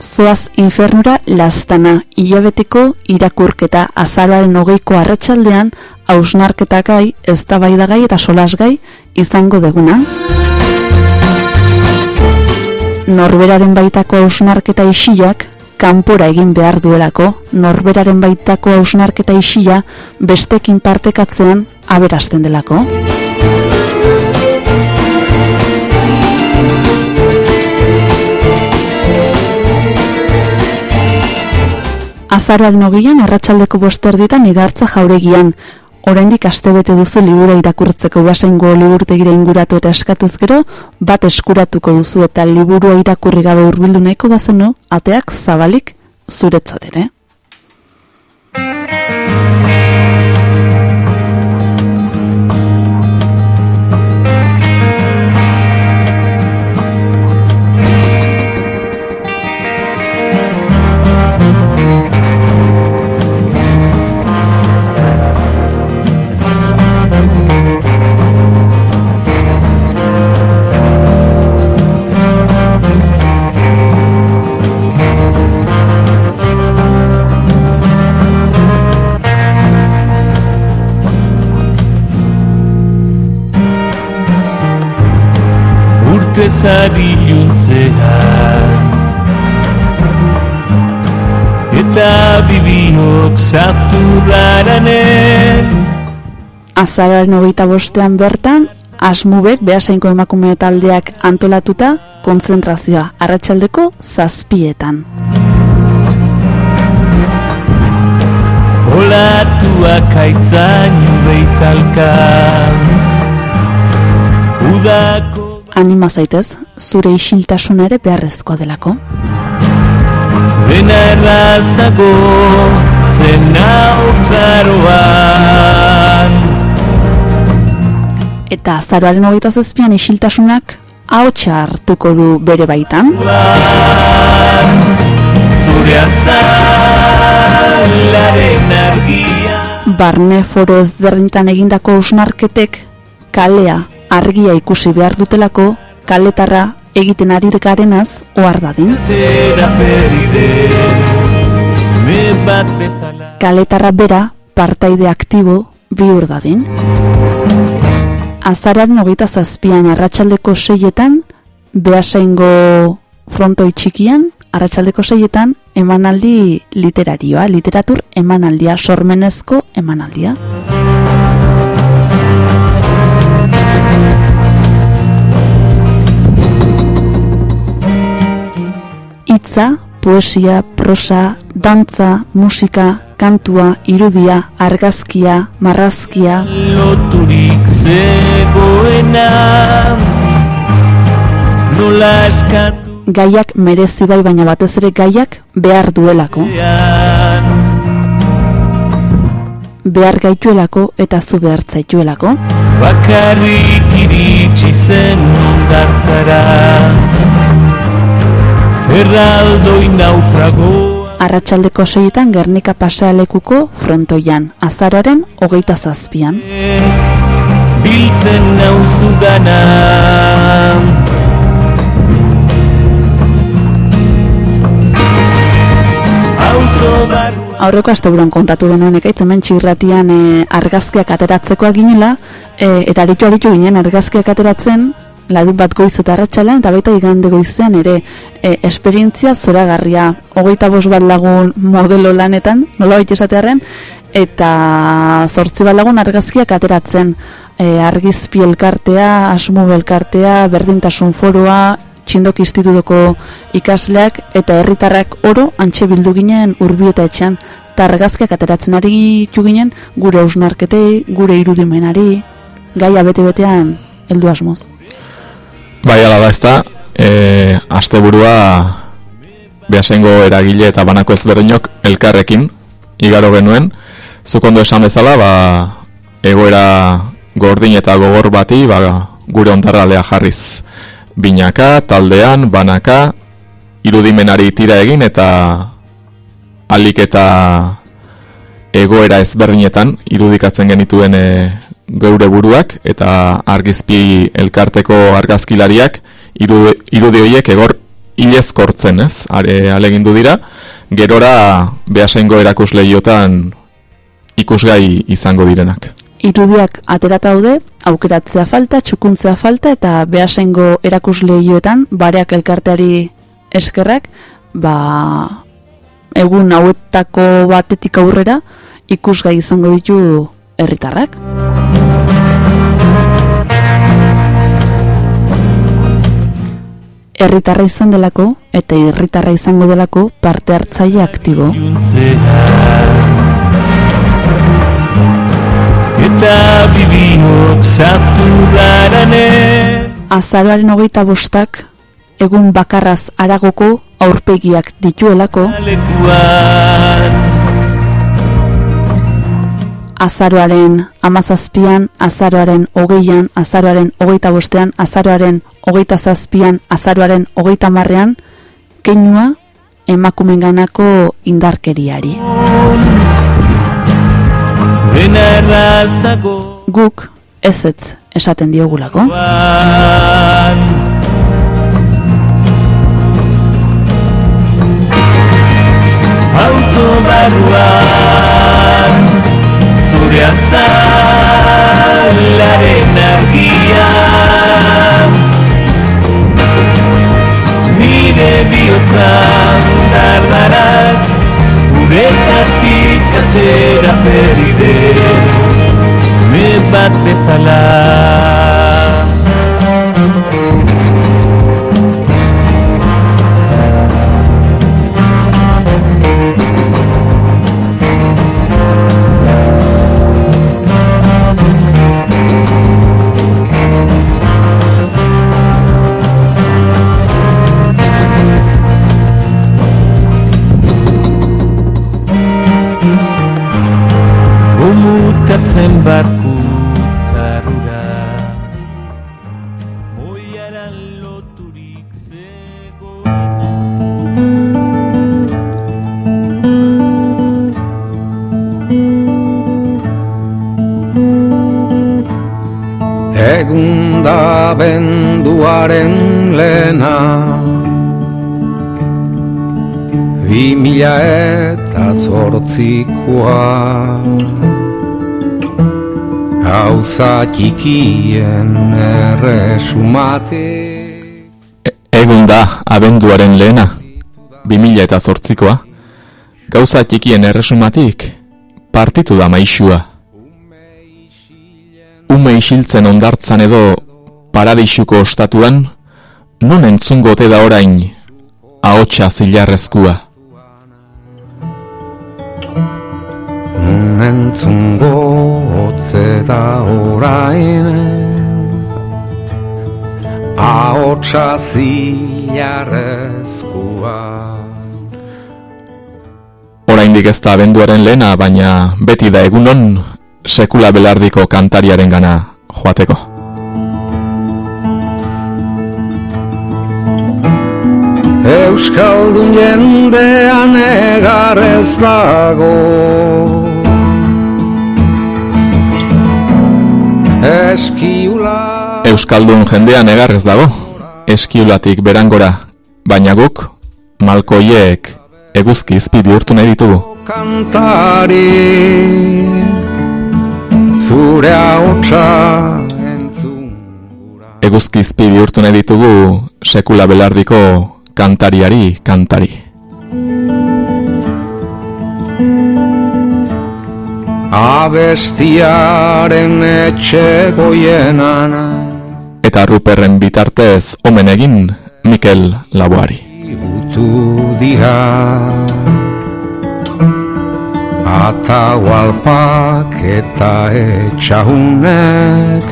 Zoaz infernura lastana, hilabeteko irakurketa azaroaren hogeiko arratsaldean hausnarketa gai, eztabaidagai eta solasgai izango deguna. Norberaren baitako hausnarketa isilak kanpora egin behar duelako, norberaren baitako hausnarketa isila bestekin partekatzean aberasten delako. Azaroaren hogeian arratsaldeko bosterditan igartza jauregian. Oraindik astebete duzu libura irakurtzeko basengo liburutegira inguratu eta eskatuz gero, bat eskuratuko duzu eta liburua irakurri gabe hurbildu nahiko bazenu, ateak zabalik zuretzat ere. urte zari luntzean Eta bibiok zaturraranen Azararen hogeita bostean bertan, asmubek behaseinko emakume taldeak antolatuta, kontzentrazioa arratsaldeko zazpietan. Olatuak aitzainu beitalka Udako Anima zaitez, zure isiltasuna ere beharrezkoa delako. dena errazago Zena otzaroan Eta azaroaren hogeita zazpian isiltasunak ahotsa hartuko du bere baitan. Zure azalaren argia Barne foro ezberdintan egindako ausnarketek kalea argia ikusi behar dutelako kaletarra egiten ari garenaz ohar dadin. Kaletarra bera partaide aktibo bihur dadin. Azararen hogeita zazpian arratsaldeko seietan, behasaingo frontoi txikian, arratsaldeko seietan emanaldi literarioa, literatur emanaldia, sormenezko emanaldia. Hitza, poesia, prosa, dantza, musika, kantua, irudia, argazkia, marrazkia, Loturik zegoena Nola eskatu gaiak merezi bai baina batez ere gaiak behar duelako. Behar gaituelako eta zu behar zaituelako. Bakarrik iritsi zen ondartzara Erraldoi naufragoa Arratsaldeko seietan Gernika pasealekuko frontoian, azaroaren hogeita zazpian. Biltzen nauzu gana Auto barru Aurreko asteburuan kontatu genuen ekaitz hemen txirratian e, argazkiak ateratzekoa ginela, e, eta aritu aritu ginen argazkiak ateratzen, larun bat goiz eta arratsalean eta baita igande goizean ere e, esperientzia zoragarria. Hogeita bost bat lagun modelo lanetan, nola esatearen, eta zortzi bat lagun argazkiak ateratzen. E, argizpi elkartea, asmu elkartea, berdintasun foroa, txindok institutoko ikasleak eta herritarrak oro antxe bildu ginen urbi eta etxean eta argazkiak ateratzen ari ginen gure ausnarketei, gure irudimenari, gaia bete-betean heldu asmoz. Bai, ala da ezta, e, asteburua behasengo eragile eta banako ezberdinok elkarrekin igaro genuen. Zuk esan bezala, ba, egoera gordin eta gogor bati, ba, gure ondarralea jarriz binaka, taldean, banaka, irudimenari tira egin eta alik eta egoera ezberdinetan irudikatzen genituen e, geure buruak eta argizpi elkarteko argazkilariak irudi horiek egor ilezkortzen, ez? Are alegindu dira, gerora behasengo erakusleiotan ikusgai izango direnak. Irudiak aterata daude, aukeratzea falta, txukuntzea falta eta behasengo erakusleioetan bareak elkarteari eskerrak, ba, egun hauetako batetik aurrera ikusgai izango ditu herritarrak. Herritarra izan delako eta herritarra izango delako parte hartzaile aktibo. Eta bibiok zatu Azaroaren hogeita bostak egun bakarraz aragoko aurpegiak dituelako. Lekuan azaroaren amazazpian, azaroaren hogeian, azaroaren hogeita bostean, azaroaren hogeita zazpian, azaroaren hogeita marrean, keinua emakumenganako indarkeriari. Guk ez ez esaten diogulako. Ban Auto barruan Zure azalaren argia. Nire bihotzan dardaraz Uretatik atera berri den. Me bat bezala da benduaren lena Bi mila eta zortzikoa. Gauza txikien erresumate. Egun da abenduaren lehena, 2000 eta zortzikoa, gauza txikien erresumatik, partitu da maixua. Ume isiltzen ondartzan edo paradisuko ostatuan, non entzungote da orain, ahotsa zilarrezkua. Nun entzungo ote da orain Ahotsa zilarrezkua Oraindik ez da abenduaren lehena, baina beti da egunon sekula belardiko kantariaren gana joateko. Euskaldun jendean egar ez dago. Eskiula Euskaldun jendean egarrez dago, eskiulatik berangora, baina guk, malkoiek, eguzki izpi bihurtu nahi ditugu. kantari Zure ahotsa Eguzki izpi bihurtu nahi ditugu, sekula belardiko kantariari kantari. Abestiaren etxe goienan Eta ruperren bitartez omen egin Mikel Laboari. Gutu dira Atahualpak eta etxahunek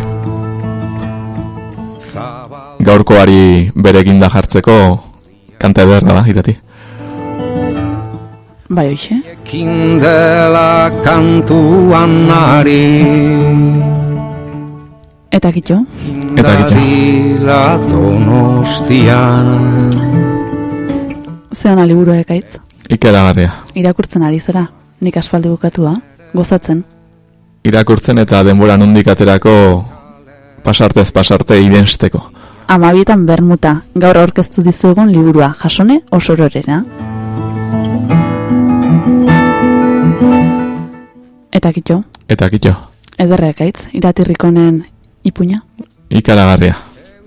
Gaurkoari bere ginda jartzeko kanta ederra da, irati. Bai, hoxe. Kindela kantuan ari Eta kitxo? Eta kitxo. Dadila donostian Zean aliburua ekaitz? Ikeragarria. Irakurtzen ari zera, nik aspaldi bukatua, gozatzen. Irakurtzen eta denbora nondik aterako pasartez pasarte idensteko. Amabietan bermuta, gaur aurkeztu dizuegun liburua, jasone osororena. Eta kitxo, Eta kitxo. ederra ekaitz, iratirrikonen ipuña. Ikaragarria.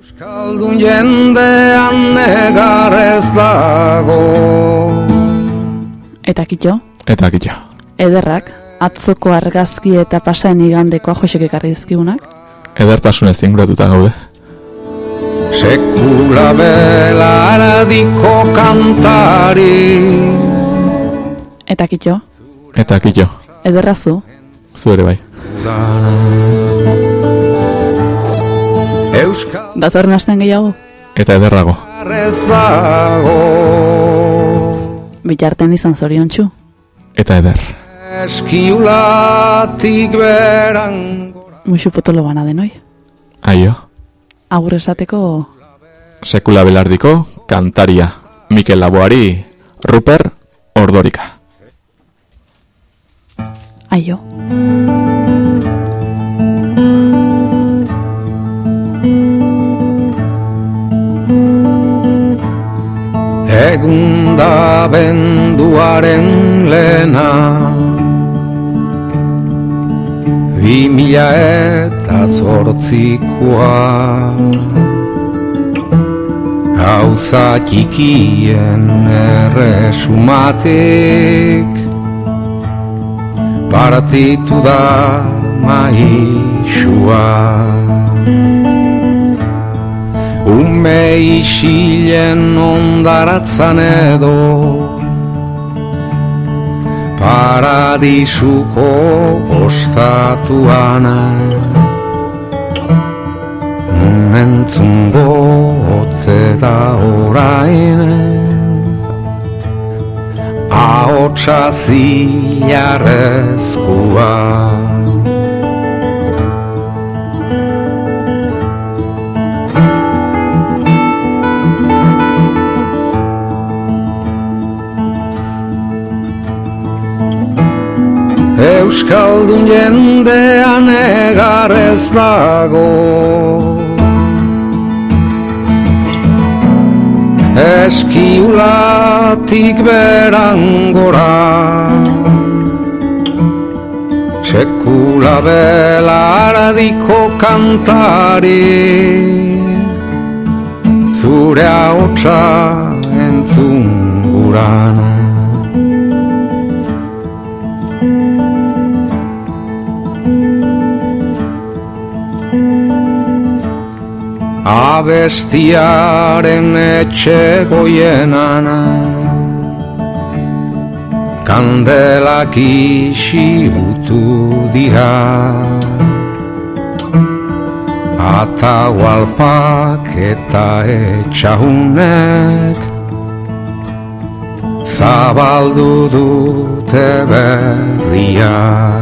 Euskaldun jendean negar ez dago Eta kitxo, Eta kitxo. ederrak, atzoko argazki eta pasaen igandekoa josek ekarri dizkigunak. Edertasunez inguratuta gaude. Sekula belaradiko kantari Eta kitxo, Eta kitxo. ederrazu, Zu ere bai. Datorren astean gehiago, Eta ederrago. bitartean izan zoriontsu. Eta eder. Eskiulatik beran Muxu potolo bana denoi. Aio. Agur esateko Sekula belardiko kantaria. Mikel Laboari, Ruper Ordorika. aio. Egun da benduaren lena Bi mila eta zortzikoa. Gauza txikien erresumatik. Partitu da maixua Ume isilen ondaratzan edo Paradisuko ostatuan Nun entzungo ote da orain. Ahotsa zilarrezkoa Euskaldun jendean egar ez dago Eskiulatik berangora Sekula belaradiko kantari Zure haotxa entzun gurana Abestiaren etxe goienana. Kandelak isi utu dira. Ata walpak eta etxahunek Zabaldu dute berriak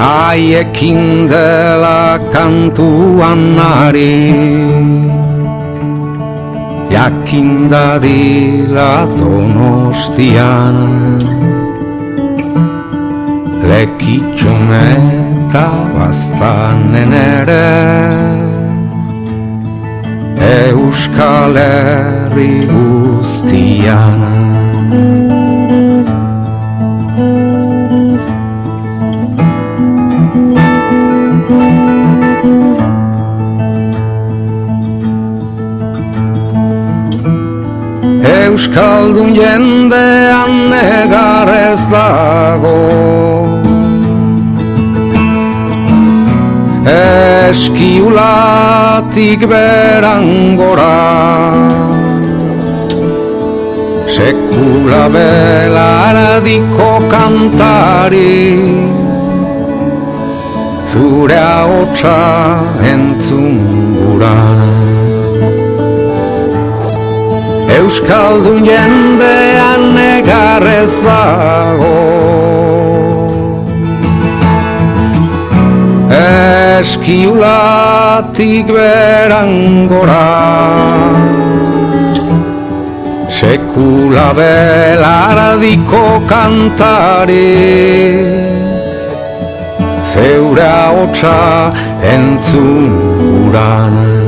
haiekin dela kantuan ari. Jakin dadila donostian. Lekitxun eta bastanen ere. Euskal Herri guztian Euskaldun jendean negar ez dago Eskiulatik berangora Sekula belara diko kantari Zure haotxa entzun Euskaldun jendean negarrez dago. Eskiulatik berangora Sekula belaradiko kantari. Zeura hotza entzun gurana